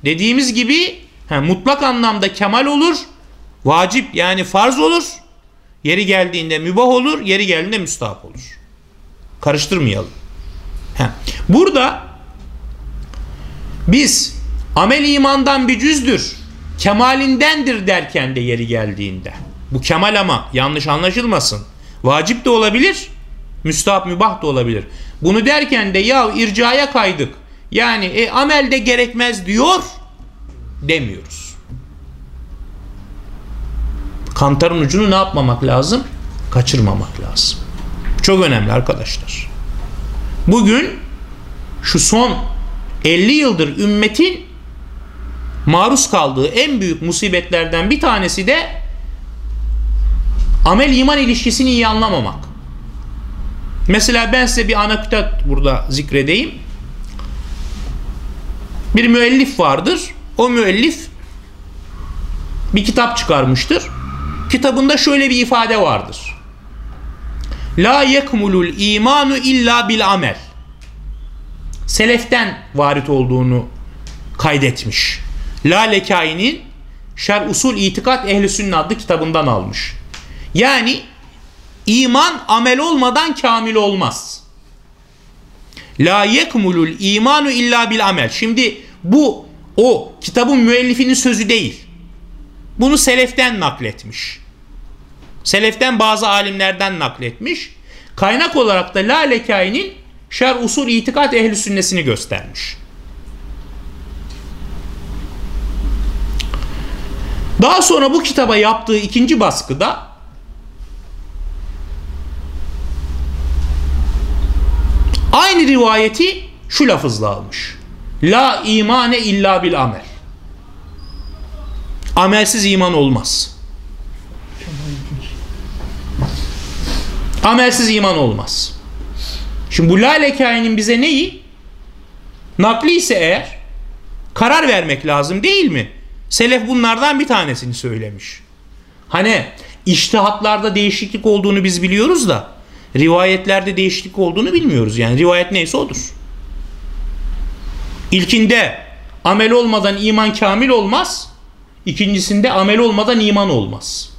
Speaker 1: dediğimiz gibi he, mutlak anlamda kemal olur, vacip yani farz olur. Yeri geldiğinde mübah olur, yeri geldiğinde müstahap olur. Karıştırmayalım. He. Burada biz amel imandan bir cüzdür, kemalindendir derken de yeri geldiğinde. Bu kemal ama yanlış anlaşılmasın. Vacip de olabilir, müstahap mübah da olabilir. Bunu derken de ya ircaya kaydık. Yani e, amel gerekmez diyor demiyoruz. Kantarın ucunu ne yapmamak lazım? Kaçırmamak lazım. Çok önemli arkadaşlar. Bugün şu son 50 yıldır ümmetin maruz kaldığı en büyük musibetlerden bir tanesi de amel iman ilişkisini iyi anlamamak. Mesela ben size bir anekdot burada zikredeyim. Bir müellif vardır. O müellif bir kitap çıkarmıştır. Kitabında şöyle bir ifade vardır. La yekmulul imanu illa bil amel. Seleften varit olduğunu kaydetmiş. La Lekai'nin Şer Usul İtikat Ehli Sünnet adlı kitabından almış. Yani iman amel olmadan kamil olmaz. La yekmulul imanu illa bil amel. Şimdi bu o kitabın müellifinin sözü değil. Bunu seleften nakletmiş. Seleften bazı alimlerden nakletmiş. Kaynak olarak da La Lekai'nin Şer Usul İtikat Ehli Sünnesini göstermiş. Daha sonra bu kitaba yaptığı ikinci baskıda aynı rivayeti şu lafızla almış. La imane illa bil amel. Amelsiz iman olmaz. Amelsiz iman olmaz. Şimdi bu lale kainin bize neyi? Nakli ise eğer karar vermek lazım değil mi? Selef bunlardan bir tanesini söylemiş. Hani iştihatlarda değişiklik olduğunu biz biliyoruz da rivayetlerde değişiklik olduğunu bilmiyoruz. Yani rivayet neyse odur. İlkinde amel olmadan iman kamil olmaz. İkincisinde amel olmadan iman olmaz.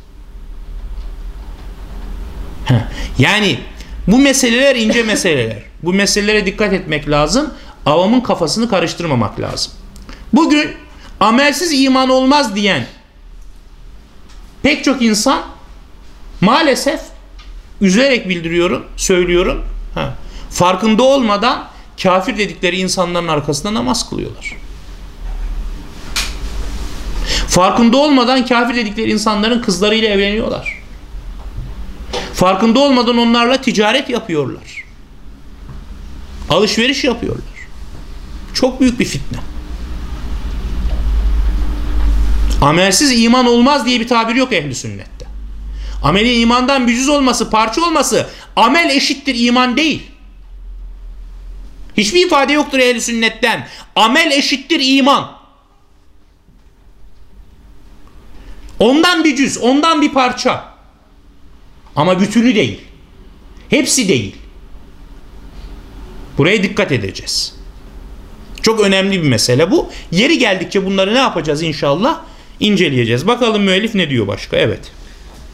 Speaker 1: Yani bu meseleler ince meseleler. Bu meselelere dikkat etmek lazım. Avamın kafasını karıştırmamak lazım. Bugün amelsiz iman olmaz diyen pek çok insan maalesef üzülerek bildiriyorum, söylüyorum. Ha, farkında olmadan kafir dedikleri insanların arkasında namaz kılıyorlar. Farkında olmadan kafir dedikleri insanların kızlarıyla evleniyorlar. Farkında olmadan onlarla ticaret yapıyorlar. Alışveriş yapıyorlar. Çok büyük bir fitne. Amelsiz iman olmaz diye bir tabir yok ehli sünnette. Amelin imandan bir cüz olması, parça olması amel eşittir iman değil. Hiçbir ifade yoktur ehli sünnetten. Amel eşittir iman. Ondan bir cüz, ondan bir parça. Ama bütünü değil. Hepsi değil. Buraya dikkat edeceğiz. Çok önemli bir mesele bu. Yeri geldikçe bunları ne yapacağız inşallah? İnceleyeceğiz. Bakalım müellif ne diyor başka? Evet.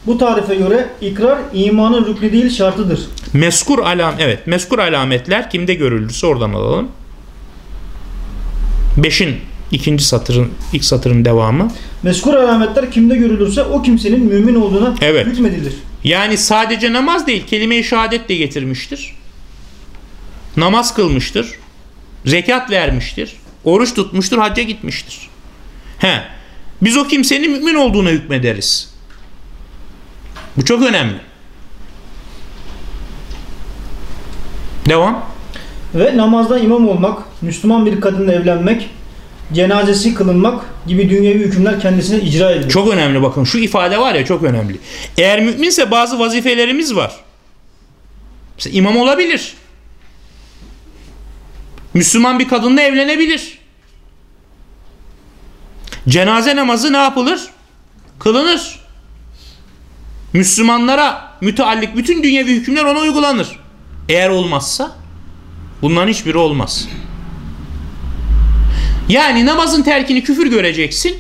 Speaker 2: Bu tarife göre ikrar imanın rüknü değil şartıdır.
Speaker 1: Meskur alam evet meskur alametler kimde görülürse oradan alalım. Beşin ikinci satırın ilk satırın devamı.
Speaker 2: Meskur alametler kimde görülürse o kimsenin mümin olduğuna
Speaker 1: Evet.
Speaker 2: hükmedilir.
Speaker 1: Yani sadece namaz değil kelime-i şehadet de getirmiştir. Namaz kılmıştır. Zekat vermiştir. Oruç tutmuştur, hacca gitmiştir. He. Biz o kimsenin mümin olduğuna hükmederiz. Bu çok önemli. Devam.
Speaker 2: Ve namazda imam olmak, Müslüman bir kadınla evlenmek, cenazesi kılınmak gibi dünyevi hükümler kendisine icra edilir.
Speaker 1: Çok önemli bakın şu ifade var ya çok önemli. Eğer müminse bazı vazifelerimiz var. Mesela imam olabilir. Müslüman bir kadınla evlenebilir. Cenaze namazı ne yapılır? Kılınır. Müslümanlara müteallik bütün dünyevi hükümler ona uygulanır. Eğer olmazsa bunların hiçbiri olmaz. Yani namazın terkini küfür göreceksin.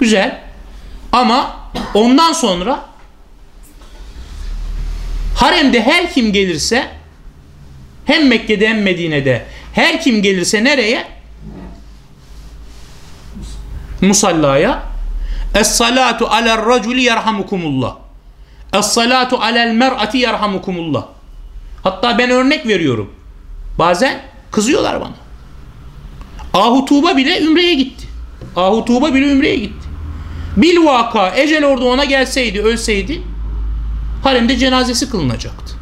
Speaker 1: Güzel. Ama ondan sonra haremde her kim gelirse hem Mekke'de hem Medine'de her kim gelirse nereye? Musallaya Es-salatu alel raculi yerhamukumullah Es-salatu alel mer'ati yerhamukumullah Hatta ben örnek veriyorum. Bazen kızıyorlar bana. Ahu Tuğba bile Ümre'ye gitti. Ahu Tuğba bile Ümre'ye gitti. Bil vaka ecel orada ona gelseydi ölseydi haremde cenazesi kılınacaktı.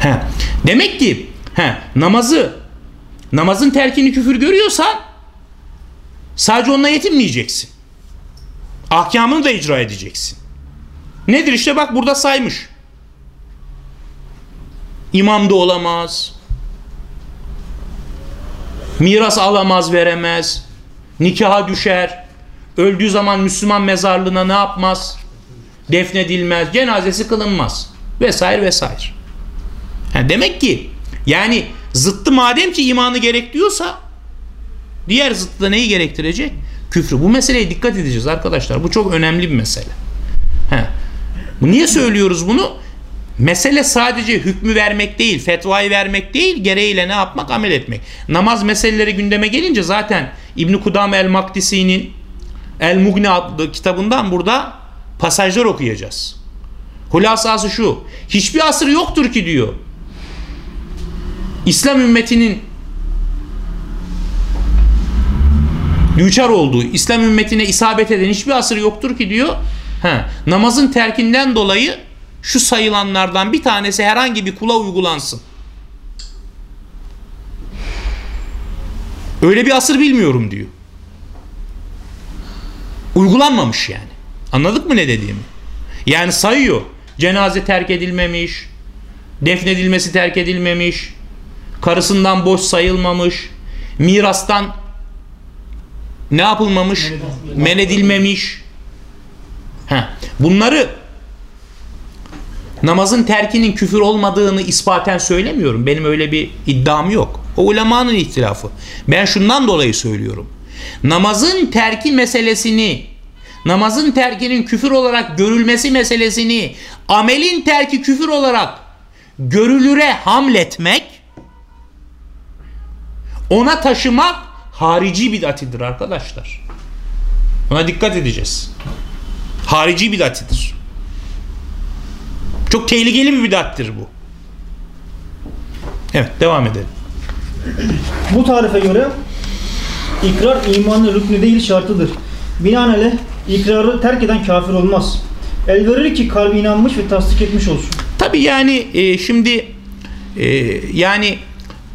Speaker 1: He. Demek ki he, namazı namazın terkini küfür görüyorsan sadece onunla yetinmeyeceksin. Ahkamını da icra edeceksin. Nedir işte bak burada saymış. İmam da olamaz. Miras alamaz veremez. Nikaha düşer. Öldüğü zaman Müslüman mezarlığına ne yapmaz? Defnedilmez. Cenazesi kılınmaz. Vesaire vesaire. Yani demek ki yani zıttı madem ki imanı gerekliyorsa diğer zıttı da neyi gerektirecek? Küfrü. Bu meseleye dikkat edeceğiz arkadaşlar. Bu çok önemli bir mesele. He. Niye söylüyoruz bunu? Mesele sadece hükmü vermek değil, fetvayı vermek değil, gereğiyle ne yapmak? Amel etmek. Namaz meseleleri gündeme gelince zaten İbn Kudam el Makdisi'nin El Mugni adlı kitabından burada pasajlar okuyacağız. Hulasası şu. Hiçbir asır yoktur ki diyor. İslam ümmetinin düçar olduğu, İslam ümmetine isabet eden hiçbir asır yoktur ki diyor. He, namazın terkinden dolayı şu sayılanlardan bir tanesi herhangi bir kula uygulansın. Öyle bir asır bilmiyorum diyor. Uygulanmamış yani. Anladık mı ne dediğimi? Yani sayıyor. Cenaze terk edilmemiş. Defnedilmesi terk edilmemiş. Karısından boş sayılmamış. Mirastan ne yapılmamış? Men edilmemiş. Bunları namazın terkinin küfür olmadığını ispaten söylemiyorum. Benim öyle bir iddiam yok. O ulemanın ihtilafı. Ben şundan dolayı söylüyorum. Namazın terki meselesini, namazın terkinin küfür olarak görülmesi meselesini, amelin terki küfür olarak görülüre hamletmek, ona taşımak harici bid'atidir arkadaşlar. Ona dikkat edeceğiz. Harici bid'atidir. Çok tehlikeli bir bid'attir bu. Evet devam edelim.
Speaker 2: Bu tarife göre ikrar imanın rüknü değil şartıdır. Binaenaleyh ikrarı terk eden kafir olmaz. El verir ki kalbi inanmış ve tasdik etmiş olsun.
Speaker 1: Tabi yani e, şimdi e, yani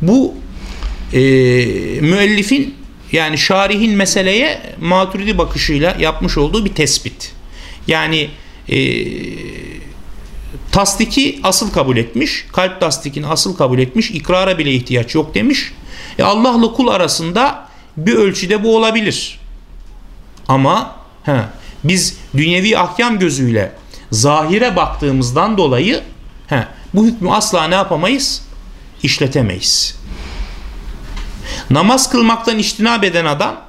Speaker 1: bu e, müellifin yani şarihin meseleye maturidi bakışıyla yapmış olduğu bir tespit. Yani e, tasdiki asıl kabul etmiş. Kalp tasdikini asıl kabul etmiş. ikrara bile ihtiyaç yok demiş. E, Allah'la kul arasında bir ölçüde bu olabilir. Ama he, biz dünyevi ahkam gözüyle zahire baktığımızdan dolayı he, bu hükmü asla ne yapamayız? İşletemeyiz. Namaz kılmaktan iştinab eden adam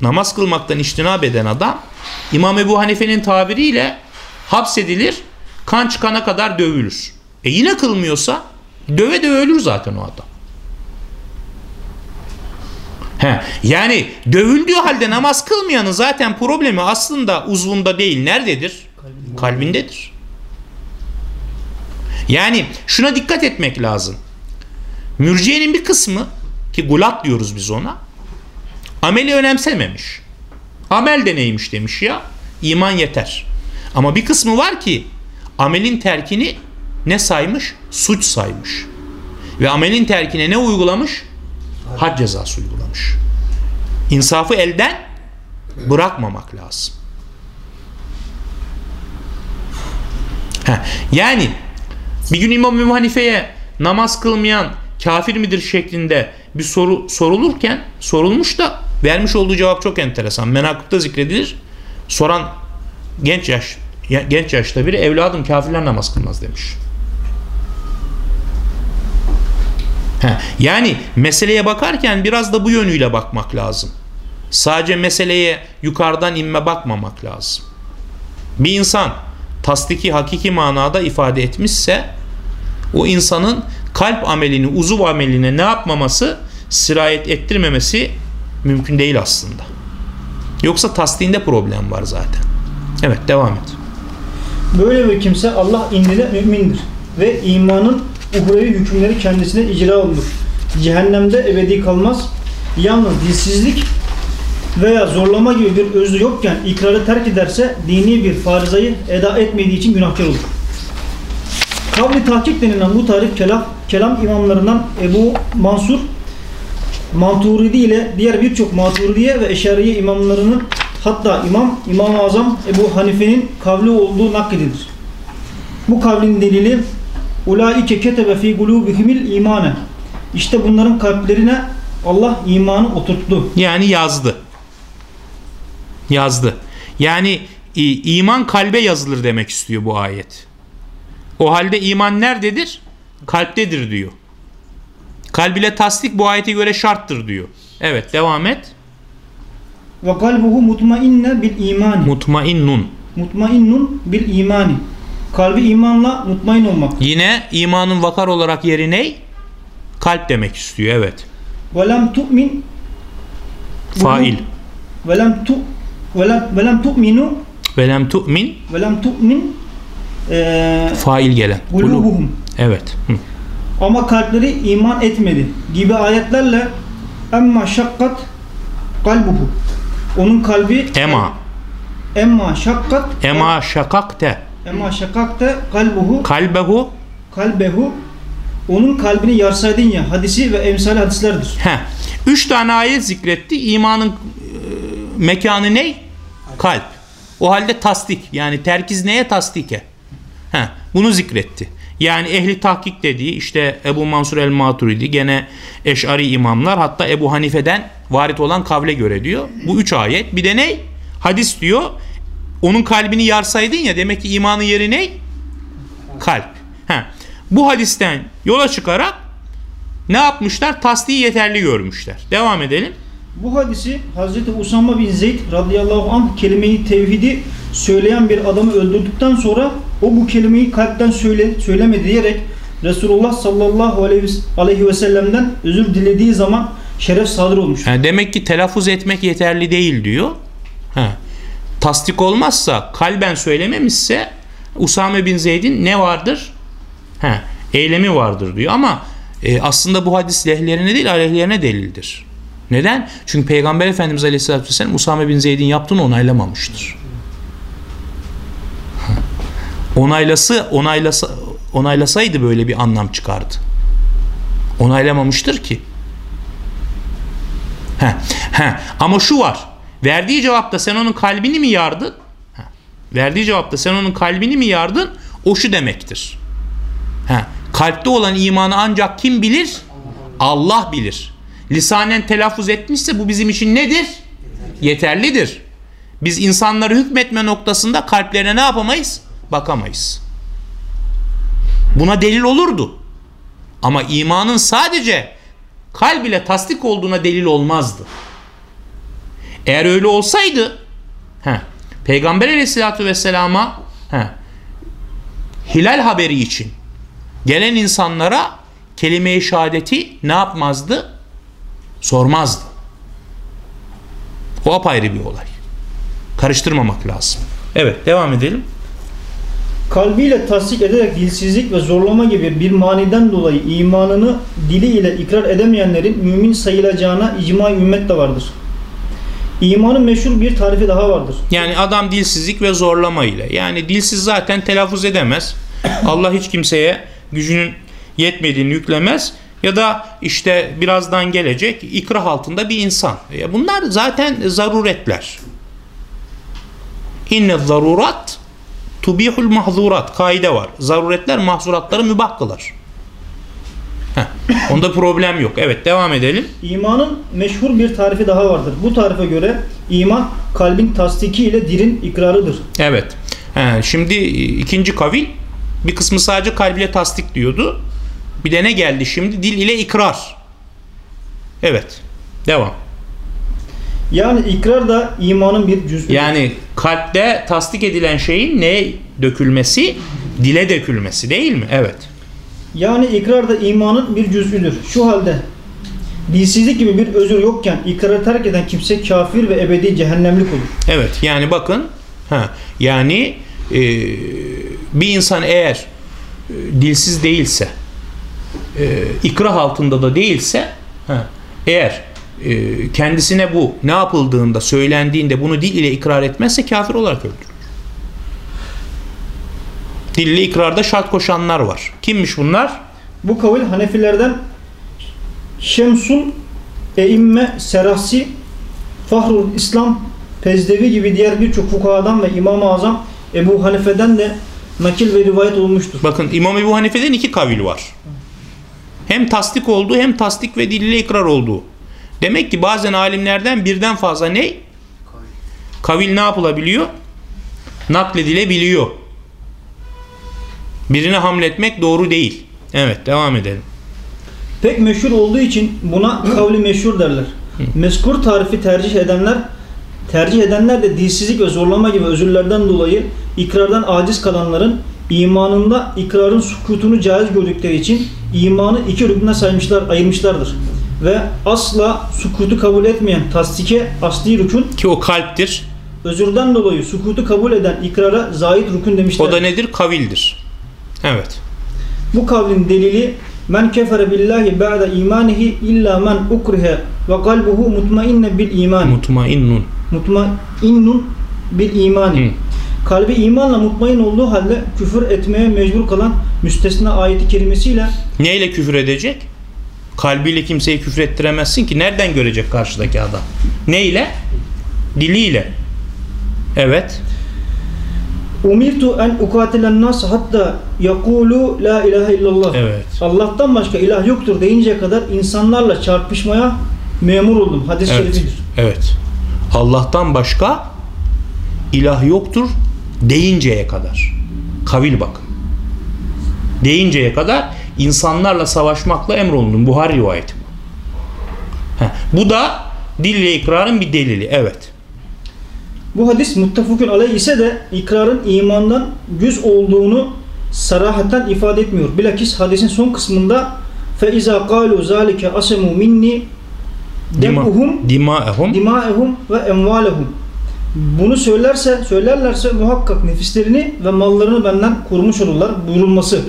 Speaker 1: namaz kılmaktan iştinab eden adam İmam Ebu Hanife'nin tabiriyle hapsedilir, kan çıkana kadar dövülür. E yine kılmıyorsa döve döve ölür zaten o adam. He, yani dövüldüğü halde namaz kılmayanın zaten problemi aslında uzvunda değil. Nerededir? Kalbindedir. Yani şuna dikkat etmek lazım. Mürciyenin bir kısmı ki gulat diyoruz biz ona ameli önemsememiş. Amel de neymiş demiş ya iman yeter. Ama bir kısmı var ki amelin terkini ne saymış? Suç saymış. Ve amelin terkine ne uygulamış? Had cezası uygulamış. İnsafı elden bırakmamak lazım. Heh, yani bir gün İmam Ebu Hanife'ye namaz kılmayan kafir midir şeklinde bir soru sorulurken sorulmuş da vermiş olduğu cevap çok enteresan. Menakıpta zikredilir. Soran genç yaş genç yaşta biri evladım kafirler namaz kılmaz demiş. He, yani meseleye bakarken biraz da bu yönüyle bakmak lazım. Sadece meseleye yukarıdan inme bakmamak lazım. Bir insan tasdiki hakiki manada ifade etmişse o insanın kalp amelini, uzuv ameline ne yapmaması, sirayet ettirmemesi mümkün değil aslında. Yoksa tasdiğinde problem var zaten. Evet devam et.
Speaker 2: Böyle bir kimse Allah indinde mümindir ve imanın uhrevi hükümleri kendisine icra olunur. Cehennemde ebedi kalmaz. Yalnız dilsizlik veya zorlama gibi bir özrü yokken ikrarı terk ederse dini bir farizayı eda etmediği için günahkar olur. Kavli tahkik denilen bu tarif kelam, kelam imamlarından Ebu Mansur Maturidi ile diğer birçok Maturidiye ve Eşariye imamlarının hatta İmam İmam-ı Azam Ebu Hanife'nin kavli olduğu nakledilir. Bu kavlin delili Ulaike ketebe fi gulubihimil imane. İşte bunların kalplerine Allah imanı oturttu.
Speaker 1: Yani yazdı. Yazdı. Yani iman kalbe yazılır demek istiyor bu ayet. O halde iman nerededir? Kalptedir diyor. Kalb ile tasdik bu ayete göre şarttır diyor. Evet devam et.
Speaker 2: Ve kalbuhu mutmainne bil imani.
Speaker 1: Mutmainnun.
Speaker 2: Mutmainnun bil imani. Kalbi imanla mutmain olmak.
Speaker 1: Yine imanın vakar olarak yeri ne? Kalp demek istiyor evet.
Speaker 2: Ve lem tu'min
Speaker 1: Fail.
Speaker 2: Ve lem tu ve lem, tu'minu
Speaker 1: Ve lem tu'min
Speaker 2: ve lem tu'min eee
Speaker 1: fail gelen.
Speaker 2: Kulubuhum.
Speaker 1: Evet. Hı.
Speaker 2: Ama kalpleri iman etmedi gibi ayetlerle emma şakkat kalbuhu. Onun kalbi
Speaker 1: Ema.
Speaker 2: emma şakkat
Speaker 1: Ema şakakte.
Speaker 2: emma şakakte kalbuhu
Speaker 1: Kalbehu.
Speaker 2: kalbehu onun kalbini yarsaydın ya hadisi ve emsal hadislerdir.
Speaker 1: He. Üç tane ayet zikretti. İmanın e, mekanı ne? Kalp. O halde tasdik. Yani terkiz neye? Tasdike. He. Bunu zikretti. Yani ehli tahkik dediği işte Ebu Mansur el Maturidi gene Eş'ari imamlar hatta Ebu Hanife'den varit olan kavle göre diyor. Bu üç ayet. Bir de ne? Hadis diyor. Onun kalbini yarsaydın ya demek ki imanın yeri ne? Kalp. He. Bu hadisten yola çıkarak ne yapmışlar? Tasdiği yeterli görmüşler. Devam edelim.
Speaker 2: Bu hadisi Hazreti Usama bin Zeyd radıyallahu anh kelimeyi tevhidi söyleyen bir adamı öldürdükten sonra o bu kelimeyi kalpten söyle, söylemedi diyerek Resulullah sallallahu aleyhi ve sellem'den özür dilediği zaman şeref sadır olmuş.
Speaker 1: Yani demek ki telaffuz etmek yeterli değil diyor. Ha. Tasdik olmazsa kalben söylememişse Usame bin Zeyd'in ne vardır? Ha, eylemi vardır diyor ama e, aslında bu hadis lehlerine değil aleyhlerine delildir. Neden? Çünkü Peygamber Efendimiz Aleyhisselatü Vesselam Usame bin Zeyd'in yaptığını onaylamamıştır. Onaylası, onaylasa, onaylasaydı böyle bir anlam çıkardı. Onaylamamıştır ki. Heh, heh. Ama şu var. Verdiği cevapta sen onun kalbini mi yardın? Heh. Verdiği cevapta sen onun kalbini mi yardın? O şu demektir. Heh. Kalpte olan imanı ancak kim bilir? Allah bilir. Lisanen telaffuz etmişse bu bizim için nedir? Yeterlidir. Biz insanları hükmetme noktasında kalplerine ne yapamayız? Bakamayız. Buna delil olurdu. Ama imanın sadece kalb ile tasdik olduğuna delil olmazdı. Eğer öyle olsaydı he, Peygamber aleyhissalatü vesselama he, hilal haberi için gelen insanlara kelime-i şehadeti ne yapmazdı? Sormazdı. O apayrı bir olay. Karıştırmamak lazım. Evet devam edelim.
Speaker 2: Kalbiyle tasdik ederek dilsizlik ve zorlama gibi bir maniden dolayı imanını dili ile ikrar edemeyenlerin mümin sayılacağına icma ümmet de vardır. İmanın meşhur bir tarifi daha vardır.
Speaker 1: Yani adam dilsizlik ve zorlama ile. Yani dilsiz zaten telaffuz edemez. Allah hiç kimseye gücünün yetmediğini yüklemez. Ya da işte birazdan gelecek ikrah altında bir insan. Bunlar zaten zaruretler. İnne zarurat tubihul mahzurat kaide var. Zaruretler mahzuratları mübah kılar. Heh, onda problem yok. Evet devam edelim.
Speaker 2: İmanın meşhur bir tarifi daha vardır. Bu tarife göre iman kalbin tasdiki ile dilin ikrarıdır.
Speaker 1: Evet. He, şimdi ikinci kavil bir kısmı sadece kalbiyle tasdik diyordu. Bir de ne geldi şimdi? Dil ile ikrar. Evet. Devam.
Speaker 2: Yani ikrar da imanın bir cüz'üdür.
Speaker 1: Yani kalpte tasdik edilen şeyin ne dökülmesi? Dile dökülmesi değil mi? Evet.
Speaker 2: Yani ikrar da imanın bir cüz'üdür. Şu halde dilsizlik gibi bir özür yokken ikrarı terk eden kimse kafir ve ebedi cehennemlik olur.
Speaker 1: Evet. Yani bakın ha yani e, bir insan eğer e, dilsiz değilse e, ikrah altında da değilse ha, eğer kendisine bu ne yapıldığında söylendiğinde bunu dil ile ikrar etmezse kafir olarak öldürülür. Dille ikrarda şart koşanlar var. Kimmiş bunlar?
Speaker 2: Bu kavil Hanefilerden Şemsul Eimme Serasi Fahrul İslam Pezdevi gibi diğer birçok fukahadan ve İmam-ı Azam Ebu Hanife'den de nakil ve rivayet olmuştur.
Speaker 1: Bakın İmam Ebu Hanife'den iki kavil var. Hem tasdik olduğu hem tasdik ve dil ile ikrar olduğu. Demek ki bazen alimlerden birden fazla ne? Kavil ne yapılabiliyor? Nakledilebiliyor. Birine hamletmek doğru değil. Evet devam edelim.
Speaker 2: Pek meşhur olduğu için buna kavli meşhur derler. Meskur tarifi tercih edenler tercih edenler de dilsizlik ve zorlama gibi özürlerden dolayı ikrardan aciz kalanların imanında ikrarın sukutunu caiz gördükleri için imanı iki rüküne saymışlar, ayırmışlardır. Ve asla sukutu kabul etmeyen tasdike asli rükün,
Speaker 1: Ki o kalptir.
Speaker 2: özürden dolayı sukutu kabul eden ikrara zahid rükün demişler.
Speaker 1: O da nedir? Kavildir. Evet.
Speaker 2: Bu kavlin delili men kefere billahi ba'de imanihi illa men ukrihe ve kalbuhu mutmainne bil iman.
Speaker 1: Mutmainnun.
Speaker 2: Mutmainnun bil imani.
Speaker 1: Hı.
Speaker 2: Kalbi imanla mutmain olduğu halde küfür etmeye mecbur kalan müstesna ayeti kerimesiyle
Speaker 1: Neyle küfür edecek? Kalbiyle kimseyi küfür ettiremezsin ki. Nereden görecek karşıdaki adam? Neyle? Diliyle. Evet.
Speaker 2: umirtu en ukatilen nas hatta yakulu la ilahe illallah.
Speaker 1: Evet.
Speaker 2: Allah'tan başka ilah yoktur deyinceye kadar insanlarla çarpışmaya memur oldum. Hadis-i
Speaker 1: Evet.
Speaker 2: şerifidir.
Speaker 1: Evet. Allah'tan başka ilah yoktur deyinceye kadar. Kavil bakın. Deyinceye kadar insanlarla savaşmakla emrolundum. Buhar rivayeti bu. Heh. Bu da dille ikrarın bir delili. Evet.
Speaker 2: Bu hadis muttefakun aleyh ise de ikrarın imandan cüz olduğunu sarahatten ifade etmiyor. Bilakis hadisin son kısmında fe iza kalu zalike asemu minni demuhum
Speaker 1: dimaehum
Speaker 2: dimaehum ve emvalehum bunu söylerse söylerlerse muhakkak nefislerini ve mallarını benden korumuş olurlar buyurulması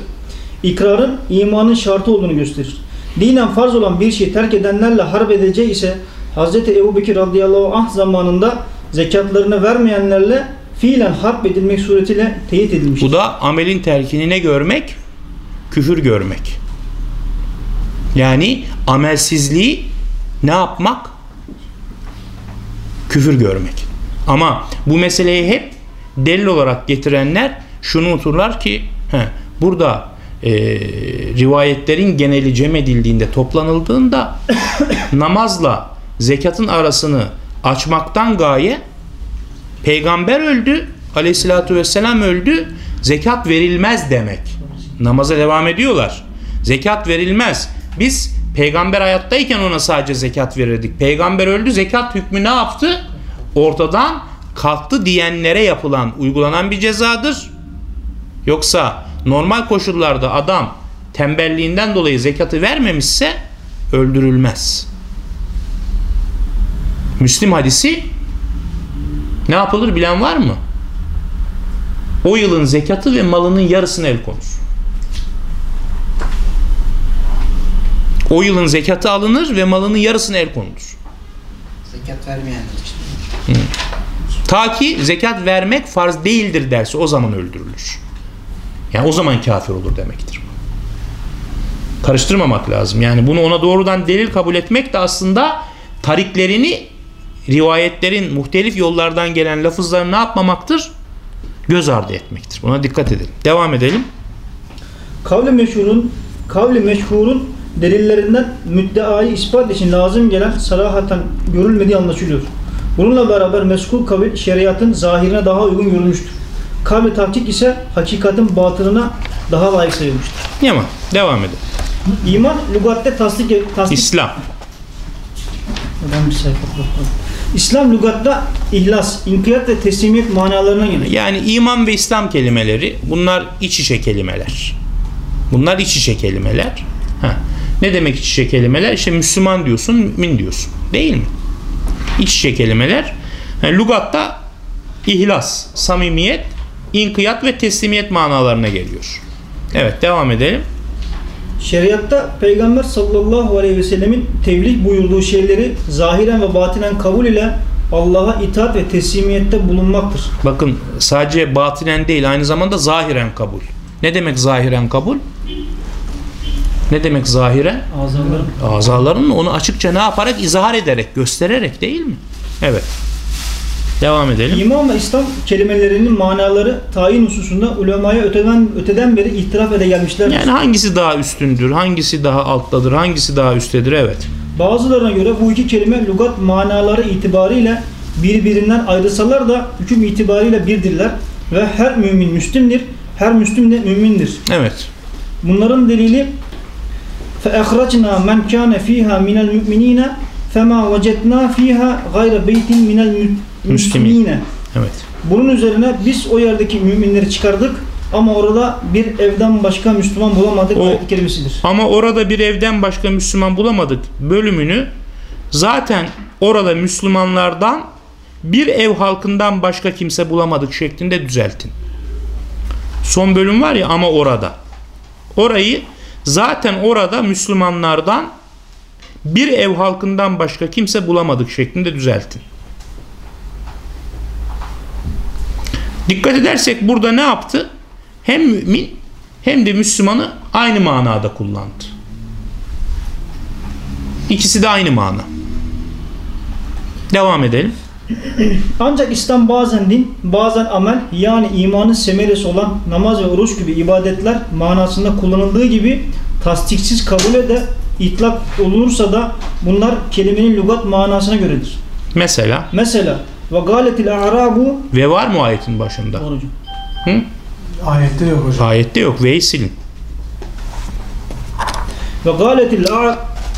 Speaker 2: İkrarın imanın şartı olduğunu gösterir. Dinen farz olan bir şeyi terk edenlerle harp edeceği ise Hz. Ebu Bekir radıyallahu anh zamanında zekatlarını vermeyenlerle fiilen harp edilmek suretiyle teyit edilmiştir.
Speaker 1: Bu da amelin terkini ne görmek? Küfür görmek. Yani amelsizliği ne yapmak? Küfür görmek. Ama bu meseleyi hep delil olarak getirenler şunu unuturlar ki he, burada e, rivayetlerin geneli cem edildiğinde toplanıldığında namazla zekatın arasını açmaktan gaye peygamber öldü aleyhissalatü vesselam öldü zekat verilmez demek. Namaza devam ediyorlar. Zekat verilmez. Biz peygamber hayattayken ona sadece zekat verirdik. Peygamber öldü zekat hükmü ne yaptı? Ortadan kalktı diyenlere yapılan, uygulanan bir cezadır. Yoksa normal koşullarda adam tembelliğinden dolayı zekatı vermemişse öldürülmez. Müslim hadisi ne yapılır bilen var mı? O yılın zekatı ve malının yarısını el konur. O yılın zekatı alınır ve malının yarısını el konulur.
Speaker 4: Zekat vermeyenler işte.
Speaker 1: Ta ki zekat vermek farz değildir derse o zaman öldürülür. Yani o zaman kafir olur demektir. Karıştırmamak lazım. Yani bunu ona doğrudan delil kabul etmek de aslında tariklerini rivayetlerin muhtelif yollardan gelen lafızları ne yapmamaktır? Göz ardı etmektir. Buna dikkat edelim. Devam edelim.
Speaker 2: Kavli meşhurun, kavli meşhurun delillerinden müddeayı ispat için lazım gelen sarahaten görülmediği anlaşılıyor. Bununla beraber meskul kavil şeriatın zahirine daha uygun görülmüştür. Kavli tahkik ise hakikatin batınına daha layık sayılmıştır.
Speaker 1: Yaman. Devam edelim.
Speaker 2: İman lügatte tasdik, tasdik
Speaker 1: İslam.
Speaker 2: Ben bir sayfa. İslam lügatta ihlas, inkiyat ve teslimiyet manalarına gelir.
Speaker 1: Yani iman ve İslam kelimeleri bunlar iç içe kelimeler. Bunlar iç içe kelimeler. Ha. Ne demek iç içe kelimeler? İşte Müslüman diyorsun, mümin diyorsun. Değil mi? İç içe kelimeler. Yani lugatta ihlas, samimiyet, inkiyat ve teslimiyet manalarına geliyor. Evet devam edelim.
Speaker 2: Şeriatta Peygamber sallallahu aleyhi ve sellemin tebliğ buyurduğu şeyleri zahiren ve batinen kabul ile Allah'a itaat ve teslimiyette bulunmaktır.
Speaker 1: Bakın sadece batinen değil aynı zamanda zahiren kabul. Ne demek zahiren kabul? Ne demek zahiren?
Speaker 2: Azaların
Speaker 1: Azalarının onu açıkça ne yaparak izahar ederek, göstererek değil mi? Evet. Devam edelim.
Speaker 2: İman ve İslam kelimelerinin manaları tayin hususunda ulemaya öteden, öteden beri ihtilaf ede gelmişlerdir.
Speaker 1: Yani hangisi daha üstündür, hangisi daha alttadır, hangisi daha üsttedir? Evet.
Speaker 2: Bazılarına göre bu iki kelime lügat manaları itibariyle birbirinden ayrılsalar da hüküm itibariyle birdirler ve her mümin Müslümdir, her Müslüm de mümindir.
Speaker 1: Evet.
Speaker 2: Bunların delili فَاَخْرَجْنَا مَنْ كَانَ ف۪يهَا مِنَ الْمُؤْمِنِينَ فَمَا وَجَدْنَا ف۪يهَا غَيْرَ بَيْتٍ مِنَ Müslimine.
Speaker 1: Evet.
Speaker 2: Bunun üzerine biz o yerdeki müminleri çıkardık ama orada bir evden başka Müslüman bulamadık
Speaker 1: o. Ama orada bir evden başka Müslüman bulamadık bölümünü zaten orada Müslümanlardan bir ev halkından başka kimse bulamadık şeklinde düzeltin. Son bölüm var ya ama orada. Orayı zaten orada Müslümanlardan bir ev halkından başka kimse bulamadık şeklinde düzeltin. Dikkat edersek burada ne yaptı? Hem mümin hem de Müslümanı aynı manada kullandı. İkisi de aynı mana. Devam edelim.
Speaker 2: Ancak İslam bazen din, bazen amel yani imanın semeresi olan namaz ve oruç gibi ibadetler manasında kullanıldığı gibi tasdiksiz kabule de itlak olunursa da bunlar kelimenin lügat manasına göredir.
Speaker 1: Mesela
Speaker 2: Mesela ve galetil a'rabu
Speaker 1: ve var mı ayetin başında?
Speaker 2: orucu.
Speaker 1: Hı?
Speaker 3: Ayette yok hocam.
Speaker 1: Ayette yok. Ve'yi silin.
Speaker 2: Ve galetil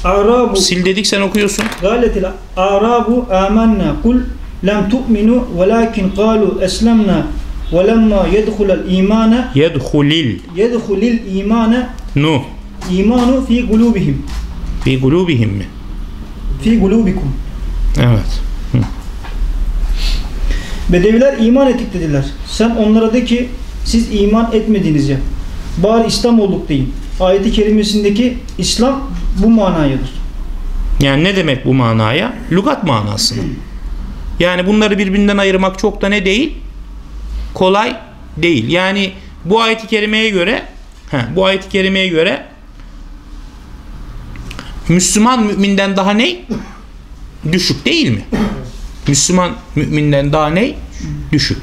Speaker 2: a'rabu
Speaker 1: Sil dedik sen okuyorsun.
Speaker 2: galetil a'rabu amanna kul lem tu'minu velakin qalu eslemna ve lemma yedhulel imane
Speaker 1: Yedhulil
Speaker 2: yedhulil imane
Speaker 1: nu
Speaker 2: imanu fi kulubihim
Speaker 1: fi kulubihim mi?
Speaker 2: fi kulubikum
Speaker 1: Evet.
Speaker 2: Bedeviler iman ettik dediler. Sen onlara de ki siz iman etmediniz ya. Bari İslam olduk deyin. Ayeti kerimesindeki İslam bu manayadır.
Speaker 1: Yani ne demek bu manaya? Lugat manasını. Yani bunları birbirinden ayırmak çok da ne değil? Kolay değil. Yani bu ayet-i kerimeye göre he, bu ayet-i kerimeye göre Müslüman müminden daha ne? Düşük değil mi? Müslüman müminden daha ne? Düşük.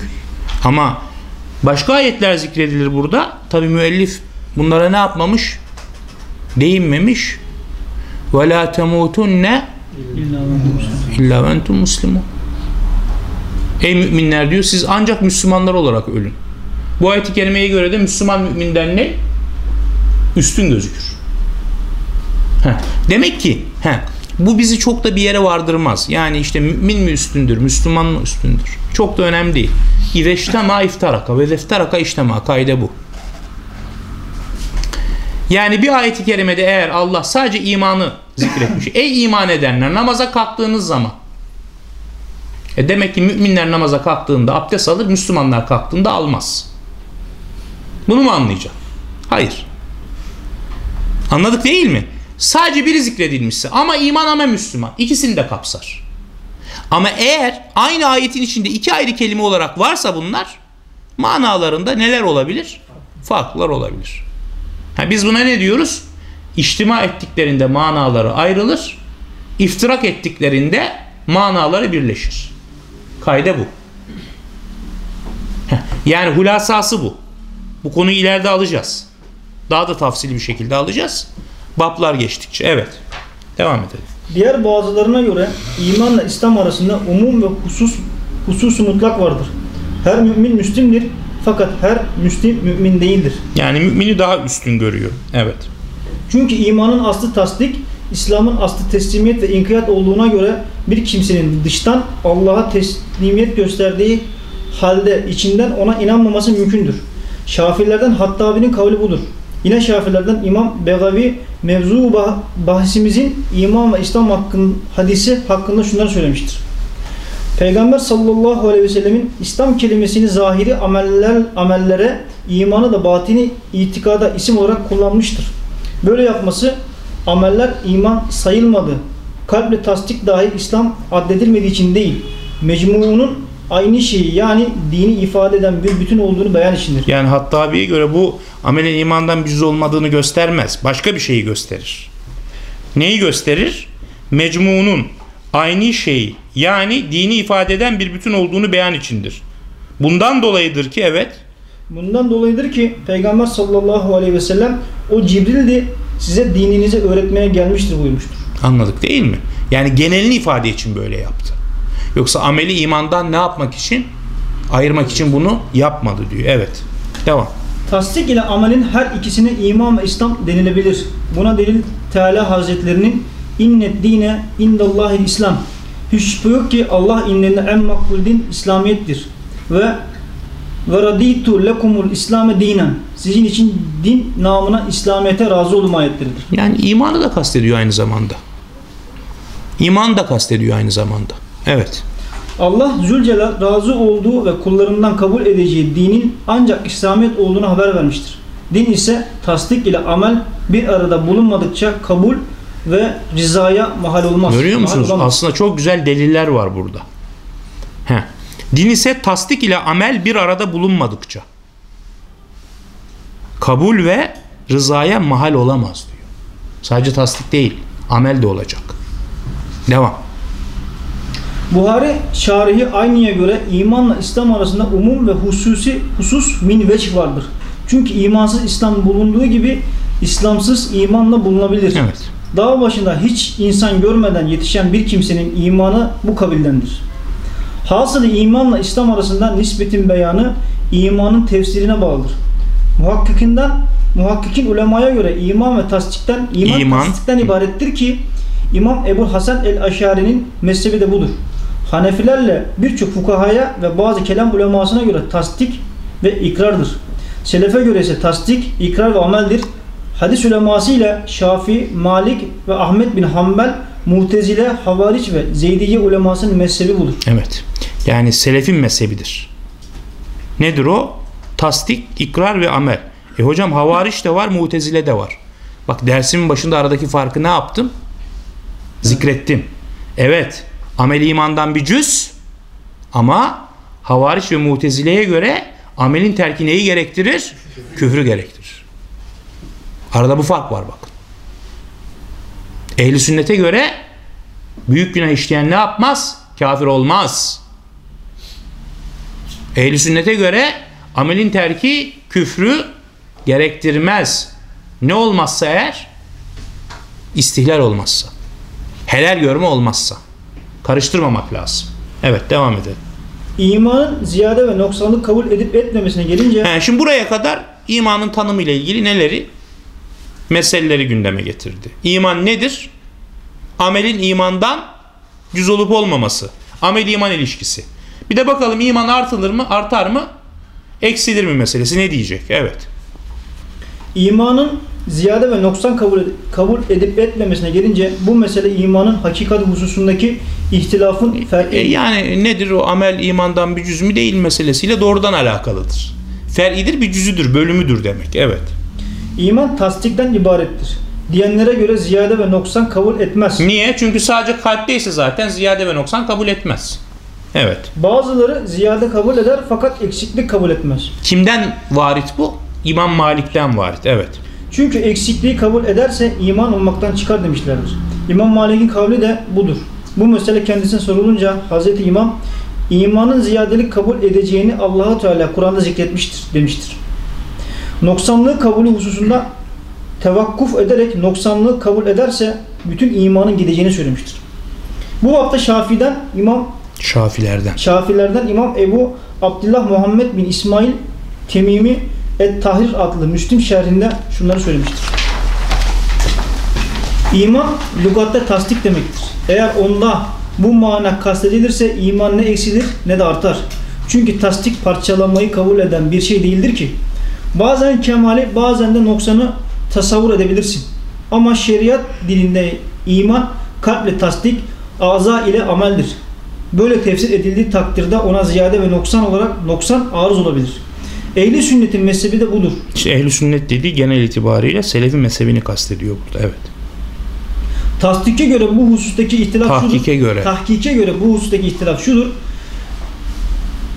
Speaker 1: Ama başka ayetler zikredilir burada. Tabi müellif bunlara ne yapmamış? Değinmemiş. Ve la temutunne illa entum muslimun. Ey müminler diyor siz ancak Müslümanlar olarak ölün. Bu ayet-i kerimeye göre de Müslüman müminden ne? üstün gözükür. Heh. Demek ki heh, bu bizi çok da bir yere vardırmaz. Yani işte mümin mi üstündür, Müslüman mı üstündür? Çok da önemli değil. İveştema iftaraka ve deftaraka iştema. Kaide bu. Yani bir ayeti kerimede eğer Allah sadece imanı zikretmiş. Ey iman edenler namaza kalktığınız zaman. E demek ki müminler namaza kalktığında abdest alır, Müslümanlar kalktığında almaz. Bunu mu anlayacağım? Hayır. Anladık değil mi? Sadece biri zikredilmişse ama iman ama Müslüman. ikisini de kapsar. Ama eğer aynı ayetin içinde iki ayrı kelime olarak varsa bunlar manalarında neler olabilir? Farklılar olabilir. Ha, biz buna ne diyoruz? İçtima ettiklerinde manaları ayrılır. iftirak ettiklerinde manaları birleşir. Kayda bu. Yani hulasası bu. Bu konuyu ileride alacağız. Daha da tafsili bir şekilde alacağız. Bablar geçtikçe. Evet. Devam edelim.
Speaker 2: Diğer bazılarına göre imanla İslam arasında umum ve husus hususu mutlak vardır. Her mümin Müslimdir fakat her Müslim mümin değildir.
Speaker 1: Yani mümini daha üstün görüyor. Evet.
Speaker 2: Çünkü imanın aslı tasdik, İslam'ın aslı teslimiyet ve inkiyat olduğuna göre bir kimsenin dıştan Allah'a teslimiyet gösterdiği halde içinden ona inanmaması mümkündür. Şafilerden Hattabi'nin kavli budur. Yine Şafilerden İmam Begavi mevzu bah- bahisimizin iman ve İslam hakkın, hadisi hakkında şunları söylemiştir. Peygamber sallallahu aleyhi ve sellemin İslam kelimesini zahiri ameller, amellere, imanı da batini itikada isim olarak kullanmıştır. Böyle yapması ameller iman sayılmadı. Kalple tasdik dahi İslam addedilmediği için değil. Mecmuunun aynı şeyi yani dini ifade eden bir bütün olduğunu beyan içindir.
Speaker 1: Yani Hattabi'ye göre bu amelin imandan bir cüz olmadığını göstermez. Başka bir şeyi gösterir. Neyi gösterir? Mecmunun aynı şeyi yani dini ifade eden bir bütün olduğunu beyan içindir. Bundan dolayıdır ki evet
Speaker 2: Bundan dolayıdır ki Peygamber sallallahu aleyhi ve sellem o Cibril'di size dininizi öğretmeye gelmiştir buyurmuştur.
Speaker 1: anladık değil mi? Yani genelini ifade için böyle yaptı. Yoksa ameli imandan ne yapmak için? Ayırmak için bunu yapmadı diyor. Evet. Devam.
Speaker 2: Tasdik ile amelin her ikisine iman ve İslam denilebilir. Buna delil Teala Hazretlerinin innet dine indallahil İslam. Hiç şüphe yok ki Allah indinde en makbul din İslamiyettir. Ve ve raditu lekumul İslame dinen. Sizin için din namına İslamiyete razı olum ayetleridir.
Speaker 1: Yani imanı da kastediyor aynı zamanda. İman da kastediyor aynı zamanda. Evet.
Speaker 2: Allah Zülcelal razı olduğu ve kullarından kabul edeceği dinin ancak İslamiyet olduğunu haber vermiştir. Din ise tasdik ile amel bir arada bulunmadıkça kabul ve rızaya mahal olmaz.
Speaker 1: Görüyor
Speaker 2: Mahal
Speaker 1: musunuz?
Speaker 2: olamaz.
Speaker 1: Aslında çok güzel deliller var burada. Heh. Din ise tasdik ile amel bir arada bulunmadıkça kabul ve rızaya mahal olamaz diyor. Sadece tasdik değil, amel de olacak. Devam.
Speaker 2: Buhari şarihi aynıya göre imanla İslam arasında umum ve hususi husus min veç vardır. Çünkü imansız İslam bulunduğu gibi İslamsız imanla bulunabilir.
Speaker 1: Evet.
Speaker 2: Dağ başında hiç insan görmeden yetişen bir kimsenin imanı bu kabildendir. Hasılı imanla İslam arasında nispetin beyanı imanın tefsirine bağlıdır. Muhakkikinden muhakkikin ulemaya göre iman ve tasdikten iman,
Speaker 1: İman.
Speaker 2: tasdikten ibarettir ki İmam Ebu Hasan el-Aşari'nin mezhebi de budur. Hanefilerle birçok fukahaya ve bazı kelam ulemasına göre tasdik ve ikrardır. Selefe göre ise tasdik, ikrar ve ameldir. Hadis uleması ile Şafii, Malik ve Ahmet bin Hanbel, Mutezile, Havariç ve Zeydiye ulemasının mezhebi budur.
Speaker 1: Evet. Yani selefin mezhebidir. Nedir o? Tasdik, ikrar ve amel. E hocam havariş de var, mutezile de var. Bak dersimin başında aradaki farkı ne yaptım? Zikrettim. Evet, amel imandan bir cüz ama havariş ve mutezileye göre amelin terki neyi gerektirir? Küfrü gerektirir. Arada bu fark var bakın. Ehli sünnete göre büyük günah işleyen ne yapmaz? Kafir olmaz. Ehli sünnete göre amelin terki küfrü gerektirmez. Ne olmazsa eğer? İstihlal olmazsa. Helal görme olmazsa. Karıştırmamak lazım. Evet devam edelim.
Speaker 2: İmanın ziyade ve noksanlık kabul edip etmemesine gelince
Speaker 1: He, şimdi buraya kadar imanın tanımı ile ilgili neleri? meseleleri gündeme getirdi. İman nedir? Amelin imandan cüz olup olmaması. Amel iman ilişkisi. Bir de bakalım iman artılır mı, artar mı, eksilir mi meselesi ne diyecek? Evet.
Speaker 2: İmanın ziyade ve noksan kabul, kabul edip etmemesine gelince bu mesele imanın hakikat hususundaki ihtilafın fer'i.
Speaker 1: E yani nedir o amel imandan bir cüz mü değil meselesiyle doğrudan alakalıdır. Fer'idir bir cüzüdür, bölümüdür demek. Evet.
Speaker 2: İman tasdikten ibarettir. Diyenlere göre ziyade ve noksan kabul etmez.
Speaker 1: Niye? Çünkü sadece kalpteyse zaten ziyade ve noksan kabul etmez. Evet.
Speaker 2: Bazıları ziyade kabul eder fakat eksiklik kabul etmez.
Speaker 1: Kimden varit bu? İmam Malik'ten varit. Evet.
Speaker 2: Çünkü eksikliği kabul ederse iman olmaktan çıkar demişlerdir. İmam Malik'in kavli de budur. Bu mesele kendisine sorulunca Hazreti İmam imanın ziyadelik kabul edeceğini Allahu Teala Kur'an'da zikretmiştir demiştir. Noksanlığı kabulü hususunda tevakkuf ederek noksanlığı kabul ederse bütün imanın gideceğini söylemiştir. Bu hafta Şafii'den İmam
Speaker 1: Şafilerden.
Speaker 2: Şafilerden İmam Ebu Abdullah Muhammed bin İsmail Temimi Et-Tahrir adlı Müslim şerhinde şunları söylemiştir. İman lügatte tasdik demektir. Eğer onda bu mana kastedilirse iman ne eksilir ne de artar. Çünkü tasdik parçalanmayı kabul eden bir şey değildir ki. Bazen kemali bazen de noksanı tasavvur edebilirsin. Ama şeriat dilinde iman kalple tasdik, ağza ile ameldir. Böyle tefsir edildiği takdirde ona ziyade ve noksan olarak noksan arız olabilir. Ehli sünnetin mezhebi de budur.
Speaker 1: İşte ehl sünnet dediği genel itibariyle Selefi mezhebini kastediyor burada. Evet.
Speaker 2: Tasdike göre bu husustaki ihtilaf
Speaker 1: Tahkike
Speaker 2: şudur.
Speaker 1: göre.
Speaker 2: Tahkike göre bu husustaki ihtilaf şudur.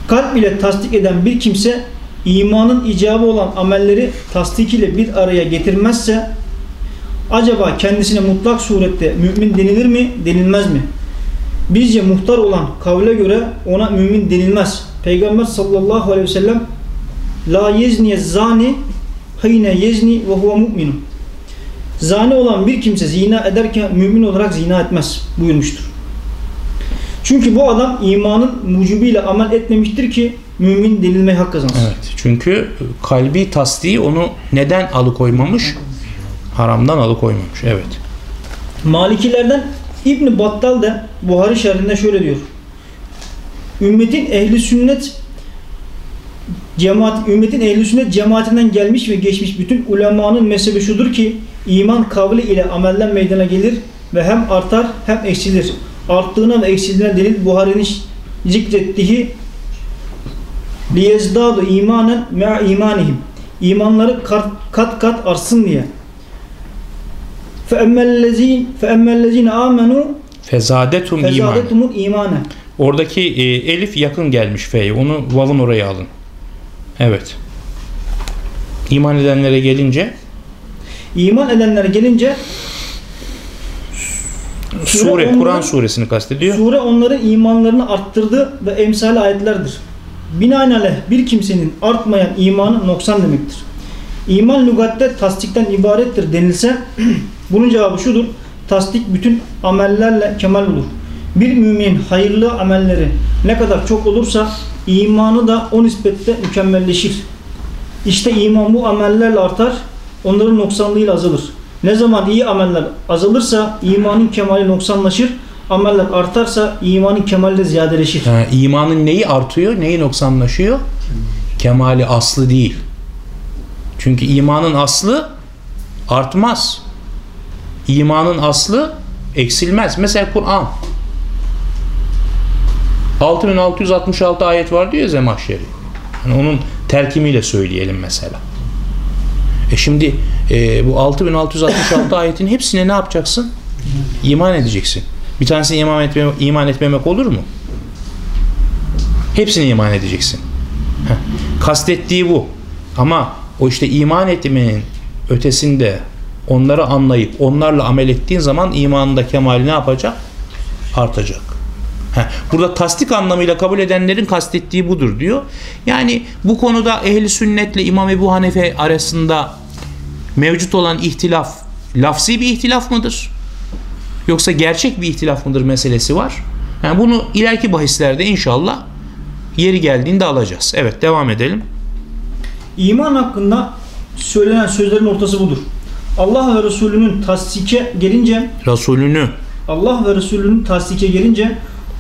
Speaker 2: Kalp ile tasdik eden bir kimse imanın icabı olan amelleri tasdik ile bir araya getirmezse acaba kendisine mutlak surette mümin denilir mi, denilmez mi? Bizce muhtar olan kavle göre ona mümin denilmez. Peygamber sallallahu aleyhi ve sellem La yezniye zani hine yezni ve huve mu'minun. Zani olan bir kimse zina ederken mümin olarak zina etmez buyurmuştur. Çünkü bu adam imanın mucubiyle amel etmemiştir ki mümin denilmeye hak kazansın.
Speaker 1: Evet. Çünkü kalbi tasdiği onu neden alıkoymamış? Haramdan alıkoymamış. Evet.
Speaker 2: Malikilerden İbn Battal da Buhari şerhinde şöyle diyor. Ümmetin ehli sünnet cemaat ümmetin ehli sünnet cemaatinden gelmiş ve geçmiş bütün ulemanın mezhebi şudur ki iman kavli ile amelden meydana gelir ve hem artar hem eksilir. Arttığına ve eksildiğine delil Buhari'nin zikrettiği liyezdadu imanen me'a imanihim. İmanları kat kat, kat artsın diye. فَاَمَّا الَّذ۪ينَ آمَنُوا
Speaker 1: Fezadetum iman.
Speaker 2: فَزَادَتُمُ imane.
Speaker 1: Oradaki e, elif yakın gelmiş F'ye. Onu vav'ın oraya alın. Evet. İman edenlere gelince
Speaker 2: İman edenlere gelince
Speaker 1: sure, Kur'an suresini kastediyor.
Speaker 2: Sure onların imanlarını arttırdı ve emsal ayetlerdir. Binaenaleyh bir kimsenin artmayan imanı noksan demektir. İman lügatte tasdikten ibarettir denilse bunun cevabı şudur. Tasdik bütün amellerle kemal bulur. Bir müminin hayırlı amelleri ne kadar çok olursa imanı da o nispette mükemmelleşir. İşte iman bu amellerle artar, onların noksanlığıyla azalır. Ne zaman iyi ameller azalırsa imanın kemali noksanlaşır, ameller artarsa imanın kemali de ziyadeleşir.
Speaker 1: Ha, imanın neyi artıyor, neyi noksanlaşıyor? Kemali aslı değil. Çünkü imanın aslı artmaz. İmanın aslı eksilmez. Mesela Kur'an. 6666 ayet var diyor ya Zemahşeri. Yani onun terkimiyle söyleyelim mesela. E şimdi e, bu 6666 ayetin hepsine ne yapacaksın? İman edeceksin. Bir tanesine iman, etme, iman etmemek olur mu? Hepsine iman edeceksin. Heh. Kastettiği bu. Ama o işte iman etmenin ötesinde onları anlayıp onlarla amel ettiğin zaman imanında kemali ne yapacak? Artacak. Burada tasdik anlamıyla kabul edenlerin kastettiği budur diyor. Yani bu konuda ehli sünnetle İmam Ebu Hanefe arasında mevcut olan ihtilaf lafsi bir ihtilaf mıdır? Yoksa gerçek bir ihtilaf mıdır meselesi var. Yani bunu ileriki bahislerde inşallah yeri geldiğinde alacağız. Evet devam edelim.
Speaker 2: İman hakkında söylenen sözlerin ortası budur. Allah ve Resulünün tasdike gelince
Speaker 1: Resulünü.
Speaker 2: Allah ve Resulünün tasdike gelince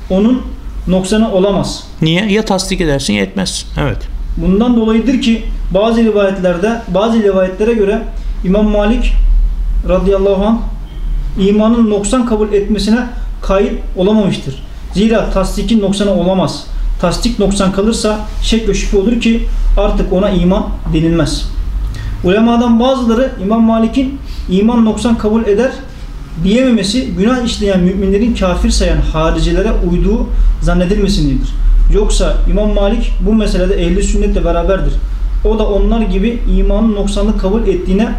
Speaker 2: onun noksanı olamaz.
Speaker 1: Niye? Ya tasdik edersin ya etmezsin. Evet.
Speaker 2: Bundan dolayıdır ki bazı rivayetlerde bazı rivayetlere göre İmam Malik radıyallahu anh imanın noksan kabul etmesine kayıt olamamıştır. Zira tasdikin noksanı olamaz. Tasdik noksan kalırsa şek ve şüphe olur ki artık ona iman denilmez. Ulemadan bazıları İmam Malik'in iman noksan kabul eder diyememesi günah işleyen müminlerin kafir sayan haricilere uyduğu zannedilmesindedir. Yoksa İmam Malik bu meselede ehli sünnetle beraberdir. O da onlar gibi imanın noksanlık kabul ettiğine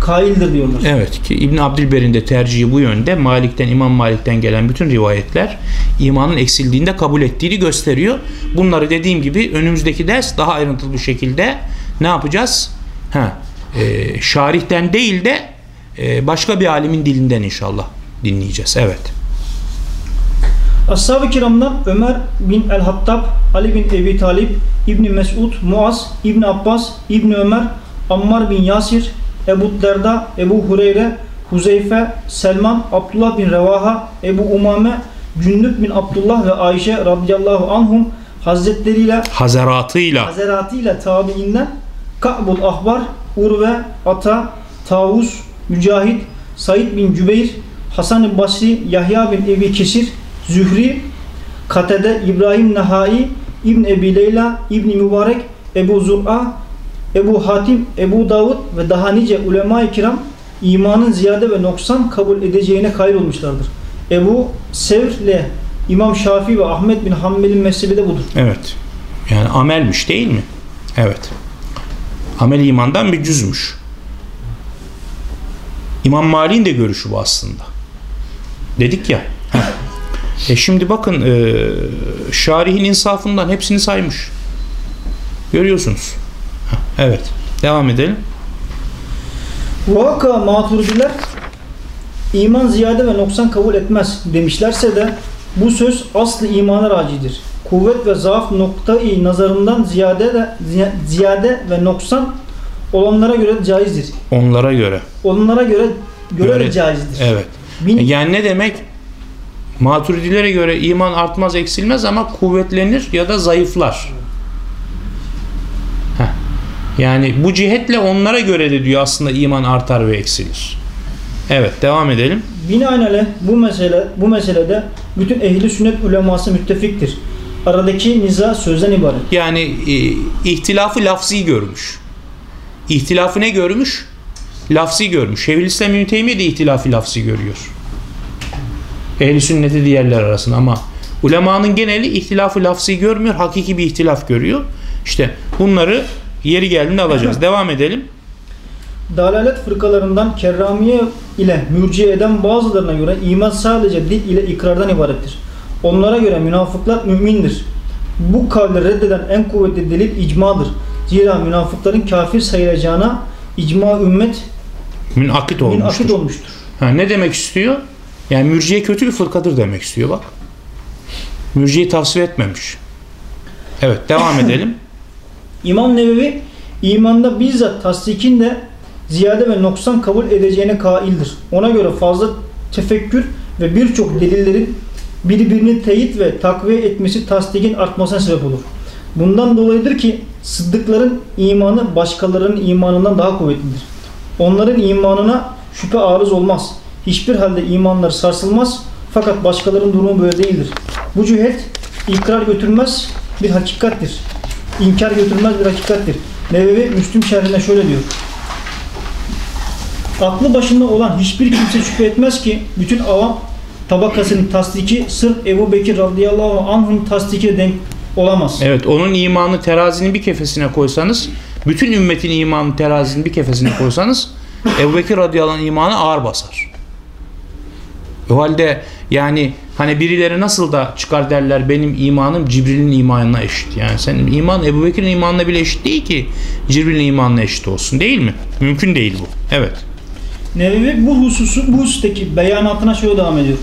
Speaker 2: kaildir diyorlar.
Speaker 1: Evet ki İbn Abdülber'in de tercihi bu yönde. Malik'ten İmam Malik'ten gelen bütün rivayetler imanın eksildiğinde kabul ettiğini gösteriyor. Bunları dediğim gibi önümüzdeki ders daha ayrıntılı bir şekilde ne yapacağız? Ha, e, şarihten değil de e, başka bir alimin dilinden inşallah dinleyeceğiz. Evet.
Speaker 2: Ashab-ı kiramdan Ömer bin el-Hattab, Ali bin Ebi Talip, İbni Mesud, Muaz, İbni Abbas, İbni Ömer, Ammar bin Yasir, Ebu Derda, Ebu Hureyre, Huzeyfe, Selman, Abdullah bin Revaha, Ebu Umame, Cündüp bin Abdullah ve Ayşe radıyallahu anhum hazretleriyle
Speaker 1: Hazaratıyla
Speaker 2: Hazeratıyla tabiinden Ka'bul Ahbar, Urve, Ata, Tavus, Mücahit, Said bin Cübeyr, Hasan-ı Basri, Yahya bin Ebi Kesir, Zühri, Katede, İbrahim Nahai, İbn Ebi Leyla, İbn Mübarek, Ebu Zur'a, Ebu Hatim, Ebu Davud ve daha nice ulema-i kiram imanın ziyade ve noksan kabul edeceğine kayır olmuşlardır. Ebu Sevr ile İmam Şafii ve Ahmet bin Hanbel'in mezhebi de budur.
Speaker 1: evet. Yani amelmiş değil mi? Evet. Amel imandan bir cüzmüş. İmam Malik'in de görüşü bu aslında. Dedik ya. E şimdi bakın e, şarihin insafından hepsini saymış. Görüyorsunuz. Evet. Devam edelim.
Speaker 2: Vaka maturidiler iman ziyade ve noksan kabul etmez demişlerse de bu söz aslı imana racidir. Kuvvet ve zaaf noktayı nazarından ziyade de ziy- ziyade ve noksan olanlara göre caizdir.
Speaker 1: Onlara göre.
Speaker 2: Onlara göre göre,
Speaker 1: Göre-
Speaker 2: caizdir.
Speaker 1: Evet.
Speaker 2: Bin,
Speaker 1: E, Yani ne demek? Maturidilere göre iman artmaz eksilmez ama kuvvetlenir ya da zayıflar. Heh. Yani bu cihetle onlara göre de diyor aslında iman artar ve eksilir. Evet devam edelim.
Speaker 2: binaenaleyh bu mesele bu meselede bütün ehli sünnet uleması müttefiktir. Aradaki niza sözden ibaret.
Speaker 1: Yani e, ihtilafı lafzi görmüş. İhtilafı ne görmüş? Lafzi görmüş. Şeyhülislam İbn de ihtilafı lafzi görüyor. Ehli sünneti diğerler arasında ama ulemanın geneli ihtilafı lafzi görmüyor. Hakiki bir ihtilaf görüyor. İşte bunları yeri geldiğinde alacağız. Devam edelim.
Speaker 2: Dalalet fırkalarından kerramiye ile mürciye eden bazılarına göre iman sadece dil ile ikrardan ibarettir. Onlara göre münafıklar mümindir. Bu kavli reddeden en kuvvetli delil icmadır. Zira münafıkların kafir sayılacağına icma ümmet
Speaker 1: Münakit
Speaker 2: münakit
Speaker 1: olmuştur.
Speaker 2: olmuştur.
Speaker 1: Ha, ne demek istiyor? Yani mürciye kötü bir fırkadır demek istiyor bak. Mürciyeyi tavsiye etmemiş. Evet devam edelim.
Speaker 2: İmam Nevevi imanda bizzat tasdikin de ziyade ve noksan kabul edeceğine kaildir. Ona göre fazla tefekkür ve birçok delillerin birbirini teyit ve takviye etmesi tasdikin artmasına sebep olur. Bundan dolayıdır ki sıddıkların imanı başkalarının imanından daha kuvvetlidir. Onların imanına şüphe arız olmaz. Hiçbir halde imanları sarsılmaz. Fakat başkalarının durumu böyle değildir. Bu cühet ikrar götürmez bir hakikattir. İnkar götürmez bir hakikattir. Nevevi Müslüm şerhinde şöyle diyor. Aklı başında olan hiçbir kimse şüphe etmez ki bütün avam tabakasının tasdiki sırf Ebu Bekir radıyallahu anh'ın tasdikine denk olamaz.
Speaker 1: Evet onun imanı terazinin bir kefesine koysanız bütün ümmetin imanı terazinin bir kefesine koysanız Ebu Bekir radıyallahu anh imanı ağır basar. O halde yani hani birileri nasıl da çıkar derler benim imanım Cibril'in imanına eşit. Yani senin iman Ebu Bekir'in imanına bile eşit değil ki Cibril'in imanına eşit olsun değil mi? Mümkün değil bu. Evet.
Speaker 2: Nevevi bu hususu bu husustaki beyanatına şöyle devam ediyor.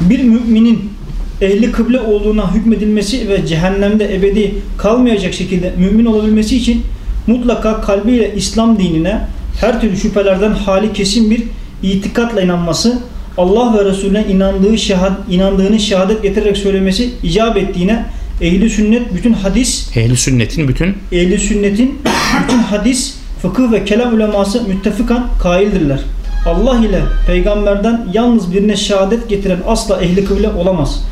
Speaker 2: Bir müminin ehli kıble olduğuna hükmedilmesi ve cehennemde ebedi kalmayacak şekilde mümin olabilmesi için mutlaka kalbiyle İslam dinine her türlü şüphelerden hali kesin bir itikatla inanması, Allah ve Resulüne inandığı şehad, inandığını şehadet getirerek söylemesi icap ettiğine ehli sünnet bütün hadis,
Speaker 1: Ehli sünnetin bütün
Speaker 2: ehli sünnetin bütün hadis, fıkıh ve kelam uleması müttefikan kaildirler. Allah ile peygamberden yalnız birine şehadet getiren asla ehli kıble olamaz.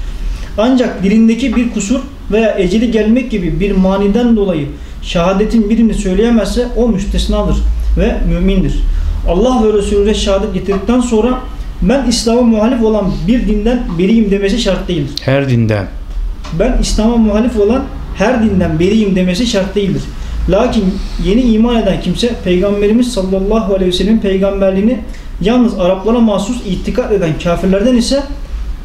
Speaker 2: Ancak dilindeki bir kusur veya eceli gelmek gibi bir maniden dolayı şehadetin birini söyleyemezse o müstesnadır ve mümindir. Allah ve Resulüne şehadet getirdikten sonra ben İslam'a muhalif olan bir dinden beriyim demesi şart değildir.
Speaker 1: her dinden
Speaker 2: Ben İslam'a muhalif olan her dinden beriyim demesi şart değildir. Lakin yeni iman eden kimse Peygamberimiz sallallahu aleyhi ve sellem peygamberliğini yalnız Araplara mahsus itikat eden kafirlerden ise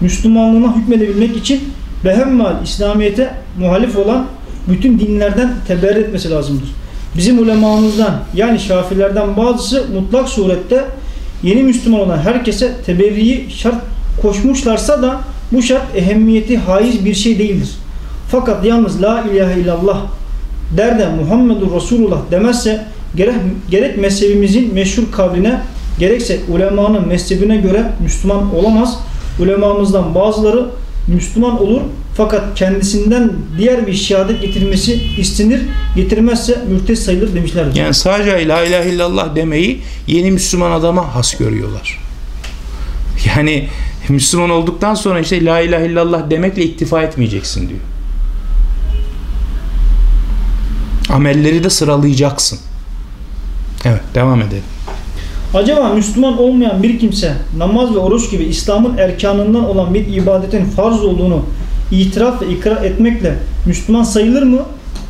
Speaker 2: Müslümanlığına hükmedebilmek için behemmal İslamiyet'e muhalif olan bütün dinlerden teberri etmesi lazımdır. Bizim ulemamızdan yani şafirlerden bazısı mutlak surette yeni Müslüman olan herkese teberriyi şart koşmuşlarsa da bu şart ehemmiyeti haiz bir şey değildir. Fakat yalnız la ilahe illallah der de Muhammedur Resulullah demezse gerek, gerek mezhebimizin meşhur kavline gerekse ulemanın mezhebine göre Müslüman olamaz. Ulemamızdan bazıları Müslüman olur fakat kendisinden diğer bir şehadet getirmesi istenir. Getirmezse mürted sayılır demişlerdir.
Speaker 1: yani sadece la ilahe illallah demeyi yeni Müslüman adama has görüyorlar. Yani Müslüman olduktan sonra işte la ilahe illallah demekle iktifa etmeyeceksin diyor. Amelleri de sıralayacaksın. Evet devam edelim.
Speaker 2: Acaba Müslüman olmayan bir kimse namaz ve oruç gibi İslam'ın erkanından olan bir ibadetin farz olduğunu itiraf ve ikrar etmekle Müslüman sayılır mı?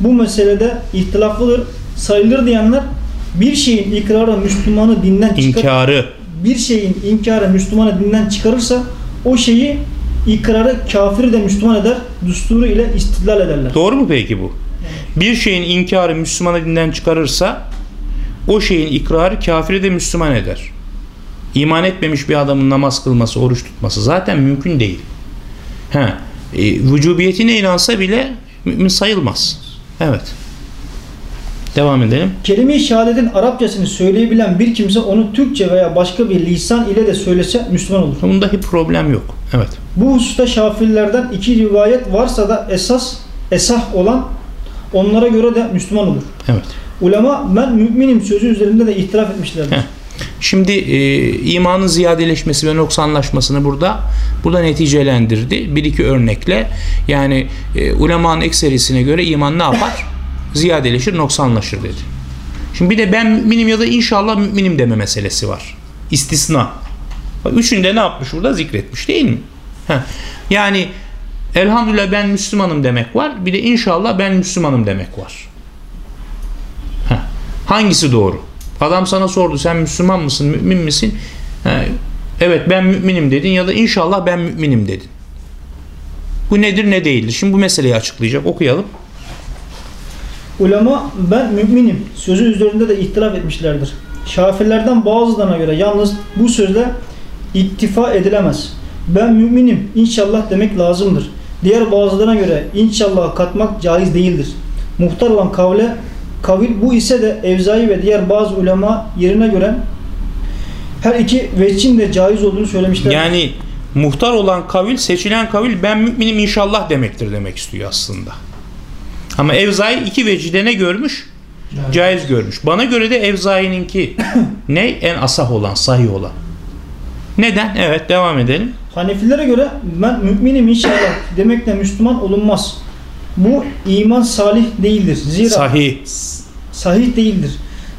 Speaker 2: Bu meselede ihtilaflıdır. Sayılır diyenler bir şeyin ikrarı Müslümanı dinden çıkar
Speaker 1: İnkarı.
Speaker 2: bir şeyin inkarı Müslümanı dinden çıkarırsa o şeyi ikrarı kafiri de Müslüman eder. Düsturu ile istidlal ederler.
Speaker 1: Doğru mu peki bu? Bir şeyin inkarı Müslümanı dinden çıkarırsa o şeyin ikrarı kafiri de Müslüman eder. İman etmemiş bir adamın namaz kılması, oruç tutması zaten mümkün değil. He, e, vücubiyetine inansa bile mümin sayılmaz. Evet. Devam edelim.
Speaker 2: Kelime-i şehadetin Arapçasını söyleyebilen bir kimse onu Türkçe veya başka bir lisan ile de söylese Müslüman olur.
Speaker 1: Bunda hiç problem yok. Evet.
Speaker 2: Bu hususta Şafirlerden iki rivayet varsa da esas esah olan onlara göre de Müslüman olur.
Speaker 1: Evet.
Speaker 2: Ulema ben müminim sözü üzerinde de ihtilaf etmişlerdir.
Speaker 1: Heh. Şimdi e, imanın ziyadeleşmesi ve noksanlaşmasını burada burada neticelendirdi. Bir iki örnekle yani e, ulemanın ekserisine göre iman ne yapar? Ziyadeleşir, noksanlaşır dedi. Şimdi bir de ben müminim ya da inşallah müminim deme meselesi var. İstisna. Bak, Üçünde ne yapmış burada? Zikretmiş değil mi? Heh. Yani elhamdülillah ben Müslümanım demek var. Bir de inşallah ben Müslümanım demek var. Hangisi doğru? Adam sana sordu sen Müslüman mısın, mümin misin? He, evet ben müminim dedin ya da inşallah ben müminim dedin. Bu nedir ne değildir? Şimdi bu meseleyi açıklayacak. Okuyalım.
Speaker 2: Ulema ben müminim sözü üzerinde de ihtilaf etmişlerdir. Şafirlerden bazılarına göre yalnız bu sözle iktifa edilemez. Ben müminim inşallah demek lazımdır. Diğer bazılarına göre inşallah katmak caiz değildir. Muhtar olan kavle kavil bu ise de Evzai ve diğer bazı ulema yerine göre her iki veçin de caiz olduğunu söylemişler.
Speaker 1: Yani muhtar olan kavil, seçilen kavil ben müminim inşallah demektir demek istiyor aslında. Ama Evzai iki vecide ne görmüş? Caiz görmüş. Bana göre de Evzai'ninki ne? En asah olan, sahih olan. Neden? Evet devam edelim.
Speaker 2: Hanefilere göre ben müminim inşallah demekle Müslüman olunmaz. Bu iman salih değildir. Zira
Speaker 1: Sahih.
Speaker 2: Sahih değildir.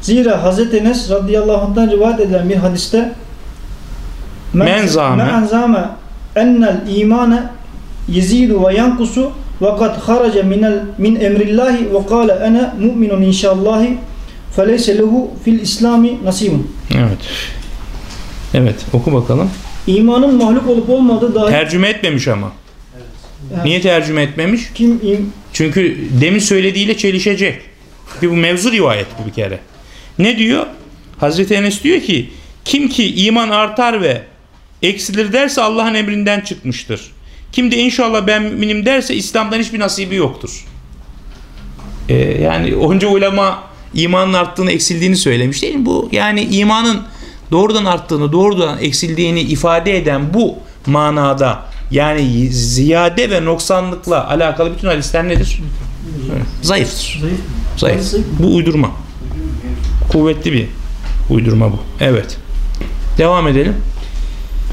Speaker 2: Zira Hazreti Enes radıyallahu anh'tan rivayet edilen bir hadiste
Speaker 1: Men zame.
Speaker 2: men zame ennel imane yezidu ve yankusu ve kad haraca minel min emrillahi ve kâle ene mu'minun inşallahi feleyse lehu fil islami nasibun.
Speaker 1: Evet. Evet oku bakalım.
Speaker 2: İmanın mahluk olup olmadığı dahi
Speaker 1: Tercüme etmemiş ama.
Speaker 2: Yani
Speaker 1: Niye tercüme etmemiş?
Speaker 2: kim im-
Speaker 1: Çünkü demin söylediğiyle çelişecek. Bir bu mevzu rivayet bu bir kere. Ne diyor? Hazreti Enes diyor ki kim ki iman artar ve eksilir derse Allah'ın emrinden çıkmıştır. Kim de inşallah ben müminim derse İslam'dan hiçbir nasibi yoktur. Ee, yani onca ulema imanın arttığını eksildiğini söylemiş değil mi? Bu yani imanın doğrudan arttığını doğrudan eksildiğini ifade eden bu manada yani ziyade ve noksanlıkla alakalı bütün hadisler nedir? Zayıftır.
Speaker 2: Zayıf.
Speaker 1: Zayıf. Bu uydurma. Kuvvetli bir uydurma bu. Evet. Devam edelim.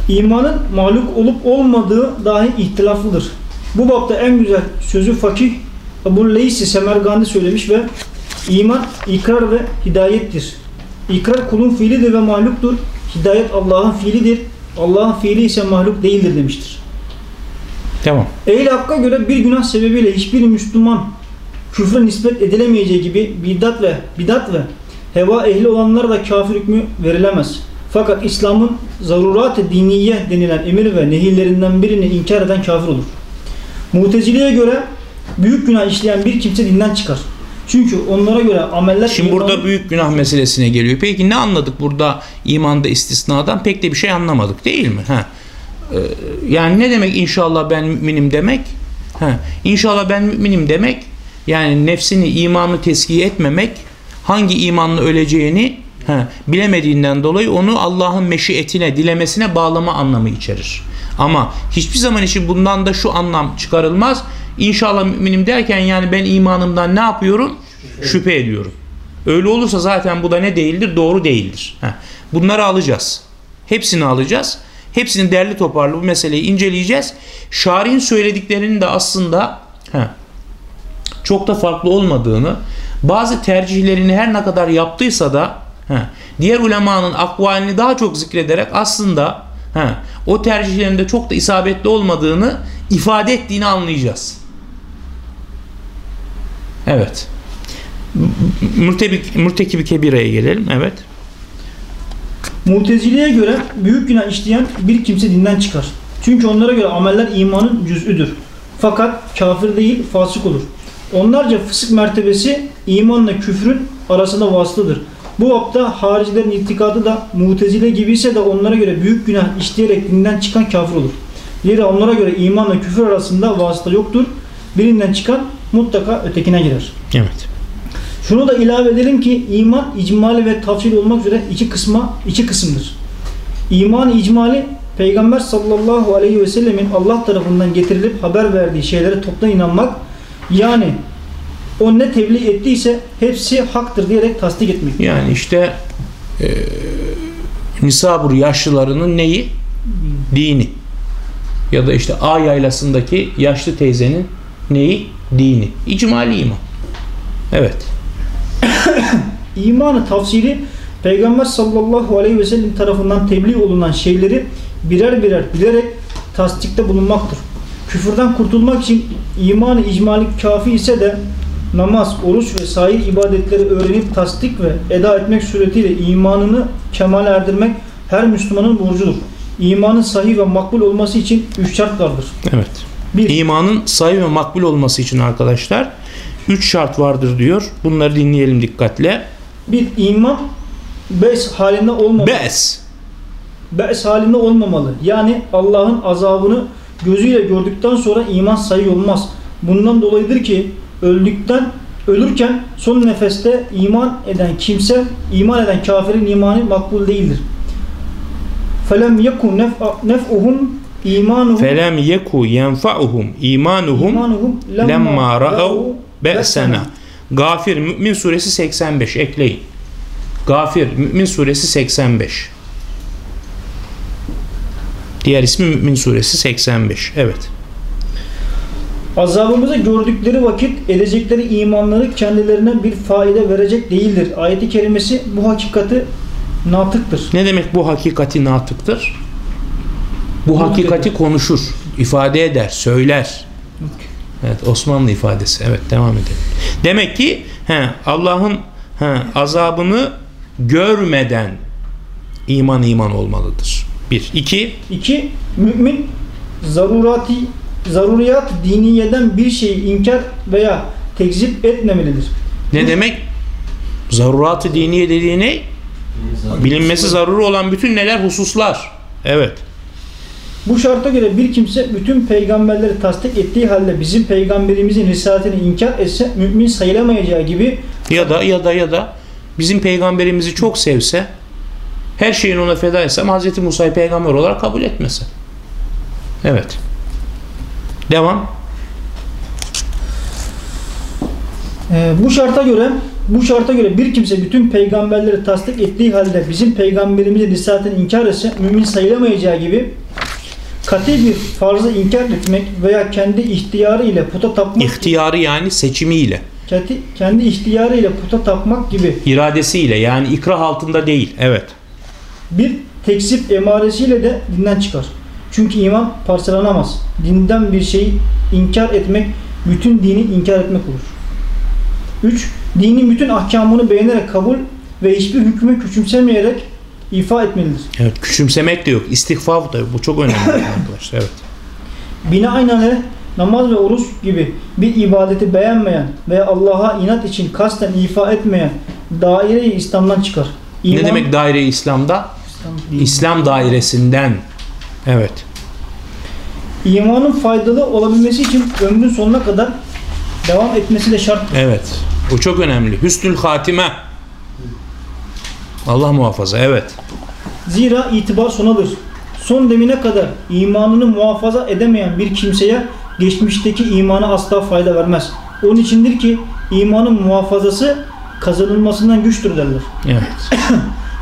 Speaker 2: İmanın mahluk olup olmadığı dahi ihtilaflıdır. Bu bapta en güzel sözü fakih Ebu Leysi Semergandi söylemiş ve iman ikrar ve hidayettir. İkrar kulun fiilidir ve mahluktur. Hidayet Allah'ın fiilidir. Allah'ın fiili ise mahluk değildir demiştir.
Speaker 1: Tamam.
Speaker 2: Ehl Hakk'a göre bir günah sebebiyle hiçbir Müslüman küfre nispet edilemeyeceği gibi bidat ve bidat ve heva ehli olanlara da kafir hükmü verilemez. Fakat İslam'ın zarurat-ı diniye denilen emir ve nehirlerinden birini inkar eden kafir olur. Mutezile'ye göre büyük günah işleyen bir kimse dinden çıkar. Çünkü onlara göre ameller
Speaker 1: Şimdi
Speaker 2: imanın-
Speaker 1: burada büyük günah meselesine geliyor. Peki ne anladık burada imanda istisnadan? Pek de bir şey anlamadık değil mi? Ha. Ee, yani ne demek inşallah ben müminim demek? Ha. İnşallah ben müminim demek yani nefsini imanı teskiye etmemek hangi imanla öleceğini ha, bilemediğinden dolayı onu Allah'ın meşiyetine, dilemesine bağlama anlamı içerir. Ama hiçbir zaman için bundan da şu anlam çıkarılmaz. İnşallah müminim derken yani ben imanımdan ne yapıyorum? Şüphe ediyorum. Öyle olursa zaten bu da ne değildir? Doğru değildir. Heh. Bunları alacağız. Hepsini alacağız. Hepsini derli toparlı bu meseleyi inceleyeceğiz. Şari'nin söylediklerinin de aslında heh, çok da farklı olmadığını, bazı tercihlerini her ne kadar yaptıysa da heh, diğer ulemanın akvalini daha çok zikrederek aslında heh, o tercihlerinde çok da isabetli olmadığını ifade ettiğini anlayacağız. Evet. Mürtekibi kebireye gelelim. Evet.
Speaker 2: Mutezile'ye göre büyük günah işleyen bir kimse dinden çıkar. Çünkü onlara göre ameller imanın cüz'üdür. Fakat kafir değil fasık olur. Onlarca fısık mertebesi imanla küfrün arasında vasıtadır. Bu vapta haricilerin itikadı da mutezile gibi ise de onlara göre büyük günah işleyerek dinden çıkan kafir olur. Zira onlara göre imanla küfür arasında vasıta yoktur. Birinden çıkan mutlaka ötekine girer.
Speaker 1: Evet.
Speaker 2: Şunu da ilave edelim ki iman icmali ve tafsil olmak üzere iki kısma iki kısımdır. İman icmali Peygamber sallallahu aleyhi ve sellemin Allah tarafından getirilip haber verdiği şeylere toptan inanmak yani o ne tebliğ ettiyse hepsi haktır diyerek tasdik etmek.
Speaker 1: Yani işte e, Nisabur yaşlılarının neyi? Dini. Ya da işte A yaylasındaki yaşlı teyzenin neyi? Dini. İcmali iman. Evet.
Speaker 2: İmanı tafsili Peygamber sallallahu aleyhi ve sellem tarafından tebliğ olunan şeyleri birer birer bilerek tasdikte bulunmaktır. Küfürden kurtulmak için imanı icmali kafi ise de namaz, oruç ve sair ibadetleri öğrenip tasdik ve eda etmek suretiyle imanını kemale erdirmek her Müslümanın borcudur. İmanın sahih ve makbul olması için üç şart vardır.
Speaker 1: Evet.
Speaker 2: Bir,
Speaker 1: İmanın sayı ve makbul olması için arkadaşlar üç şart vardır diyor. Bunları dinleyelim dikkatle.
Speaker 2: bir iman bes halinde olmamalı.
Speaker 1: Bes.
Speaker 2: Be's halinde olmamalı. Yani Allah'ın azabını gözüyle gördükten sonra iman sayı olmaz. Bundan dolayıdır ki öldükten ölürken son nefeste iman eden kimse iman eden kafirin imanı makbul değildir. Felem yekun nef- nef'uhum imanuhum
Speaker 1: Felem yeku yenfa'uhum imanuhum lemma
Speaker 2: ra'u
Speaker 1: be'sena. Gafir Mümin suresi 85 ekleyin. Gafir Mümin suresi 85. Diğer ismi Mümin suresi 85. Evet.
Speaker 2: Azabımızı gördükleri vakit edecekleri imanları kendilerine bir faide verecek değildir. Ayeti kerimesi bu hakikati natıktır.
Speaker 1: Ne demek bu hakikati natıktır? Bu hakikati
Speaker 2: eder.
Speaker 1: konuşur, ifade eder, söyler. Evet Osmanlı ifadesi. Evet devam edelim. Demek ki he, Allah'ın azabını görmeden iman iman olmalıdır. Bir. iki
Speaker 2: İki, mümin zarurati, zaruriyat diniyeden bir şeyi inkar veya tekzip etmemelidir.
Speaker 1: Ne demek? Zarurat-ı diniye dediği ne? Bilinmesi zaruri olan bütün neler? Hususlar. Evet.
Speaker 2: Bu şarta göre bir kimse bütün peygamberleri tasdik ettiği halde bizim peygamberimizin risaletini inkar etse mümin sayılamayacağı gibi
Speaker 1: Ya da ya da ya da bizim peygamberimizi çok sevse her şeyin ona feda etsem Hz. Musa'yı peygamber olarak kabul etmese. Evet. Devam.
Speaker 2: Ee, bu şarta göre bu şarta göre bir kimse bütün peygamberleri tasdik ettiği halde bizim peygamberimizin risaletini inkar etse mümin sayılamayacağı gibi kat'i bir farzı inkar etmek veya kendi ihtiyarı ile puta tapmak
Speaker 1: İhtiyarı yani seçimiyle,
Speaker 2: kendi, kendi ihtiyarı ile puta tapmak gibi
Speaker 1: iradesiyle yani ikrah altında değil. Evet.
Speaker 2: Bir tekzip emaresiyle de dinden çıkar. Çünkü iman parçalanamaz. Dinden bir şeyi inkar etmek bütün dini inkar etmek olur. 3. Dinin bütün ahkamını beğenerek kabul ve hiçbir hükmü küçümsemeyerek ifa etmelidir.
Speaker 1: Evet. Küçümsemek de yok. İstikfaf da yok. Bu çok önemli arkadaşlar. Evet.
Speaker 2: Binaenaleyh namaz ve oruç gibi bir ibadeti beğenmeyen veya Allah'a inat için kasten ifa etmeyen daire-i İslam'dan çıkar.
Speaker 1: Ne demek daire İslam'da?
Speaker 2: İslam,
Speaker 1: dairesinden. Evet.
Speaker 2: İmanın faydalı olabilmesi için ömrün sonuna kadar devam etmesi de şart.
Speaker 1: Evet. Bu çok önemli. Hüsnül hatime. Allah muhafaza. Evet.
Speaker 2: Zira itibar sonadır. Son demine kadar imanını muhafaza edemeyen bir kimseye geçmişteki imanı asla fayda vermez. Onun içindir ki imanın muhafazası kazanılmasından güçtür derler.
Speaker 1: Evet.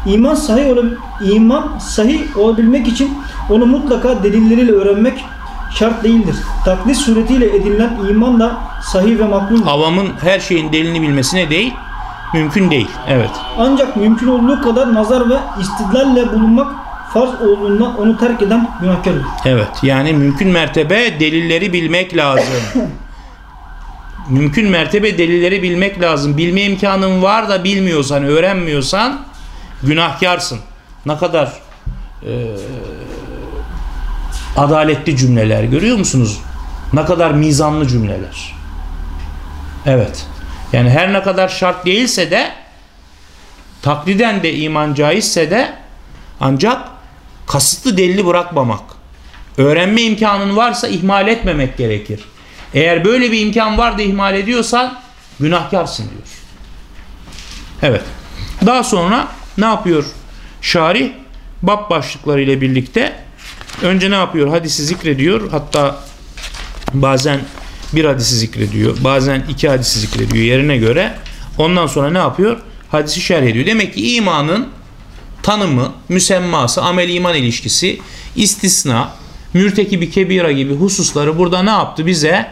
Speaker 2: İman sahih olabil iman sahih olabilmek için onu mutlaka delilleriyle öğrenmek şart değildir. Taklit suretiyle edinilen iman da sahih ve makbuldür.
Speaker 1: Avamın her şeyin delini bilmesine değil, mümkün değil. Evet.
Speaker 2: Ancak mümkün olduğu kadar nazar ve istidlalle bulunmak farz olduğundan onu terk eden günahkar olur.
Speaker 1: Evet. Yani mümkün mertebe delilleri bilmek lazım. mümkün mertebe delilleri bilmek lazım. Bilme imkanın var da bilmiyorsan, öğrenmiyorsan günahkarsın. Ne kadar eee, adaletli cümleler görüyor musunuz? Ne kadar mizanlı cümleler. Evet. Yani her ne kadar şart değilse de takliden de iman caizse de ancak kasıtlı delili bırakmamak. Öğrenme imkanın varsa ihmal etmemek gerekir. Eğer böyle bir imkan var da ihmal ediyorsan günahkarsın diyor. Evet. Daha sonra ne yapıyor? Şarih bab başlıkları ile birlikte önce ne yapıyor? Hadisi zikrediyor. Hatta bazen bir hadisi zikrediyor. Bazen iki hadisi zikrediyor yerine göre. Ondan sonra ne yapıyor? Hadisi şerh ediyor. Demek ki imanın tanımı, müsemması, amel iman ilişkisi, istisna, mürtekibi kebira gibi hususları burada ne yaptı? Bize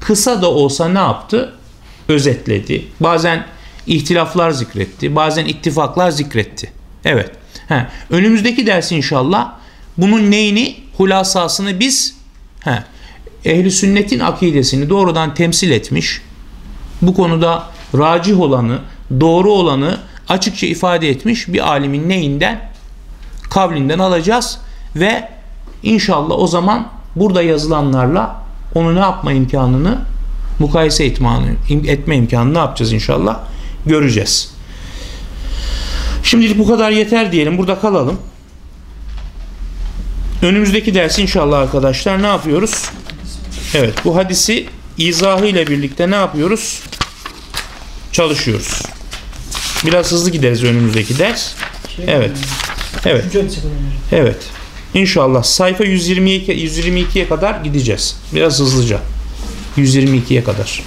Speaker 1: kısa da olsa ne yaptı? Özetledi. Bazen ihtilaflar zikretti. Bazen ittifaklar zikretti. Evet. He. Önümüzdeki ders inşallah bunun neyini, hulasasını biz he, ehli sünnetin akidesini doğrudan temsil etmiş. Bu konuda racih olanı, doğru olanı açıkça ifade etmiş bir alimin neyinden? Kavlinden alacağız ve inşallah o zaman burada yazılanlarla onu ne yapma imkanını mukayese etme, imkanını ne yapacağız inşallah göreceğiz. Şimdilik bu kadar yeter diyelim. Burada kalalım. Önümüzdeki ders inşallah arkadaşlar ne yapıyoruz? Evet bu hadisi izahı ile birlikte ne yapıyoruz? Çalışıyoruz. Biraz hızlı gideriz önümüzdeki ders. Evet. Evet. Evet. İnşallah sayfa 122 122'ye kadar gideceğiz. Biraz hızlıca. 122'ye kadar.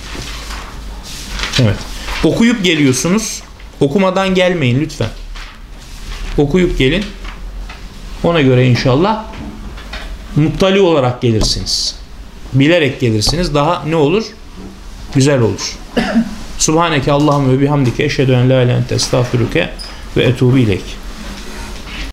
Speaker 1: Evet. Okuyup geliyorsunuz. Okumadan gelmeyin lütfen. Okuyup gelin. Ona göre inşallah muttali olarak gelirsiniz. Bilerek gelirsiniz. Daha ne olur? Güzel olur. Subhaneke Allahümme ve bihamdike eşhedü en la ilahe ve etubu ileyk.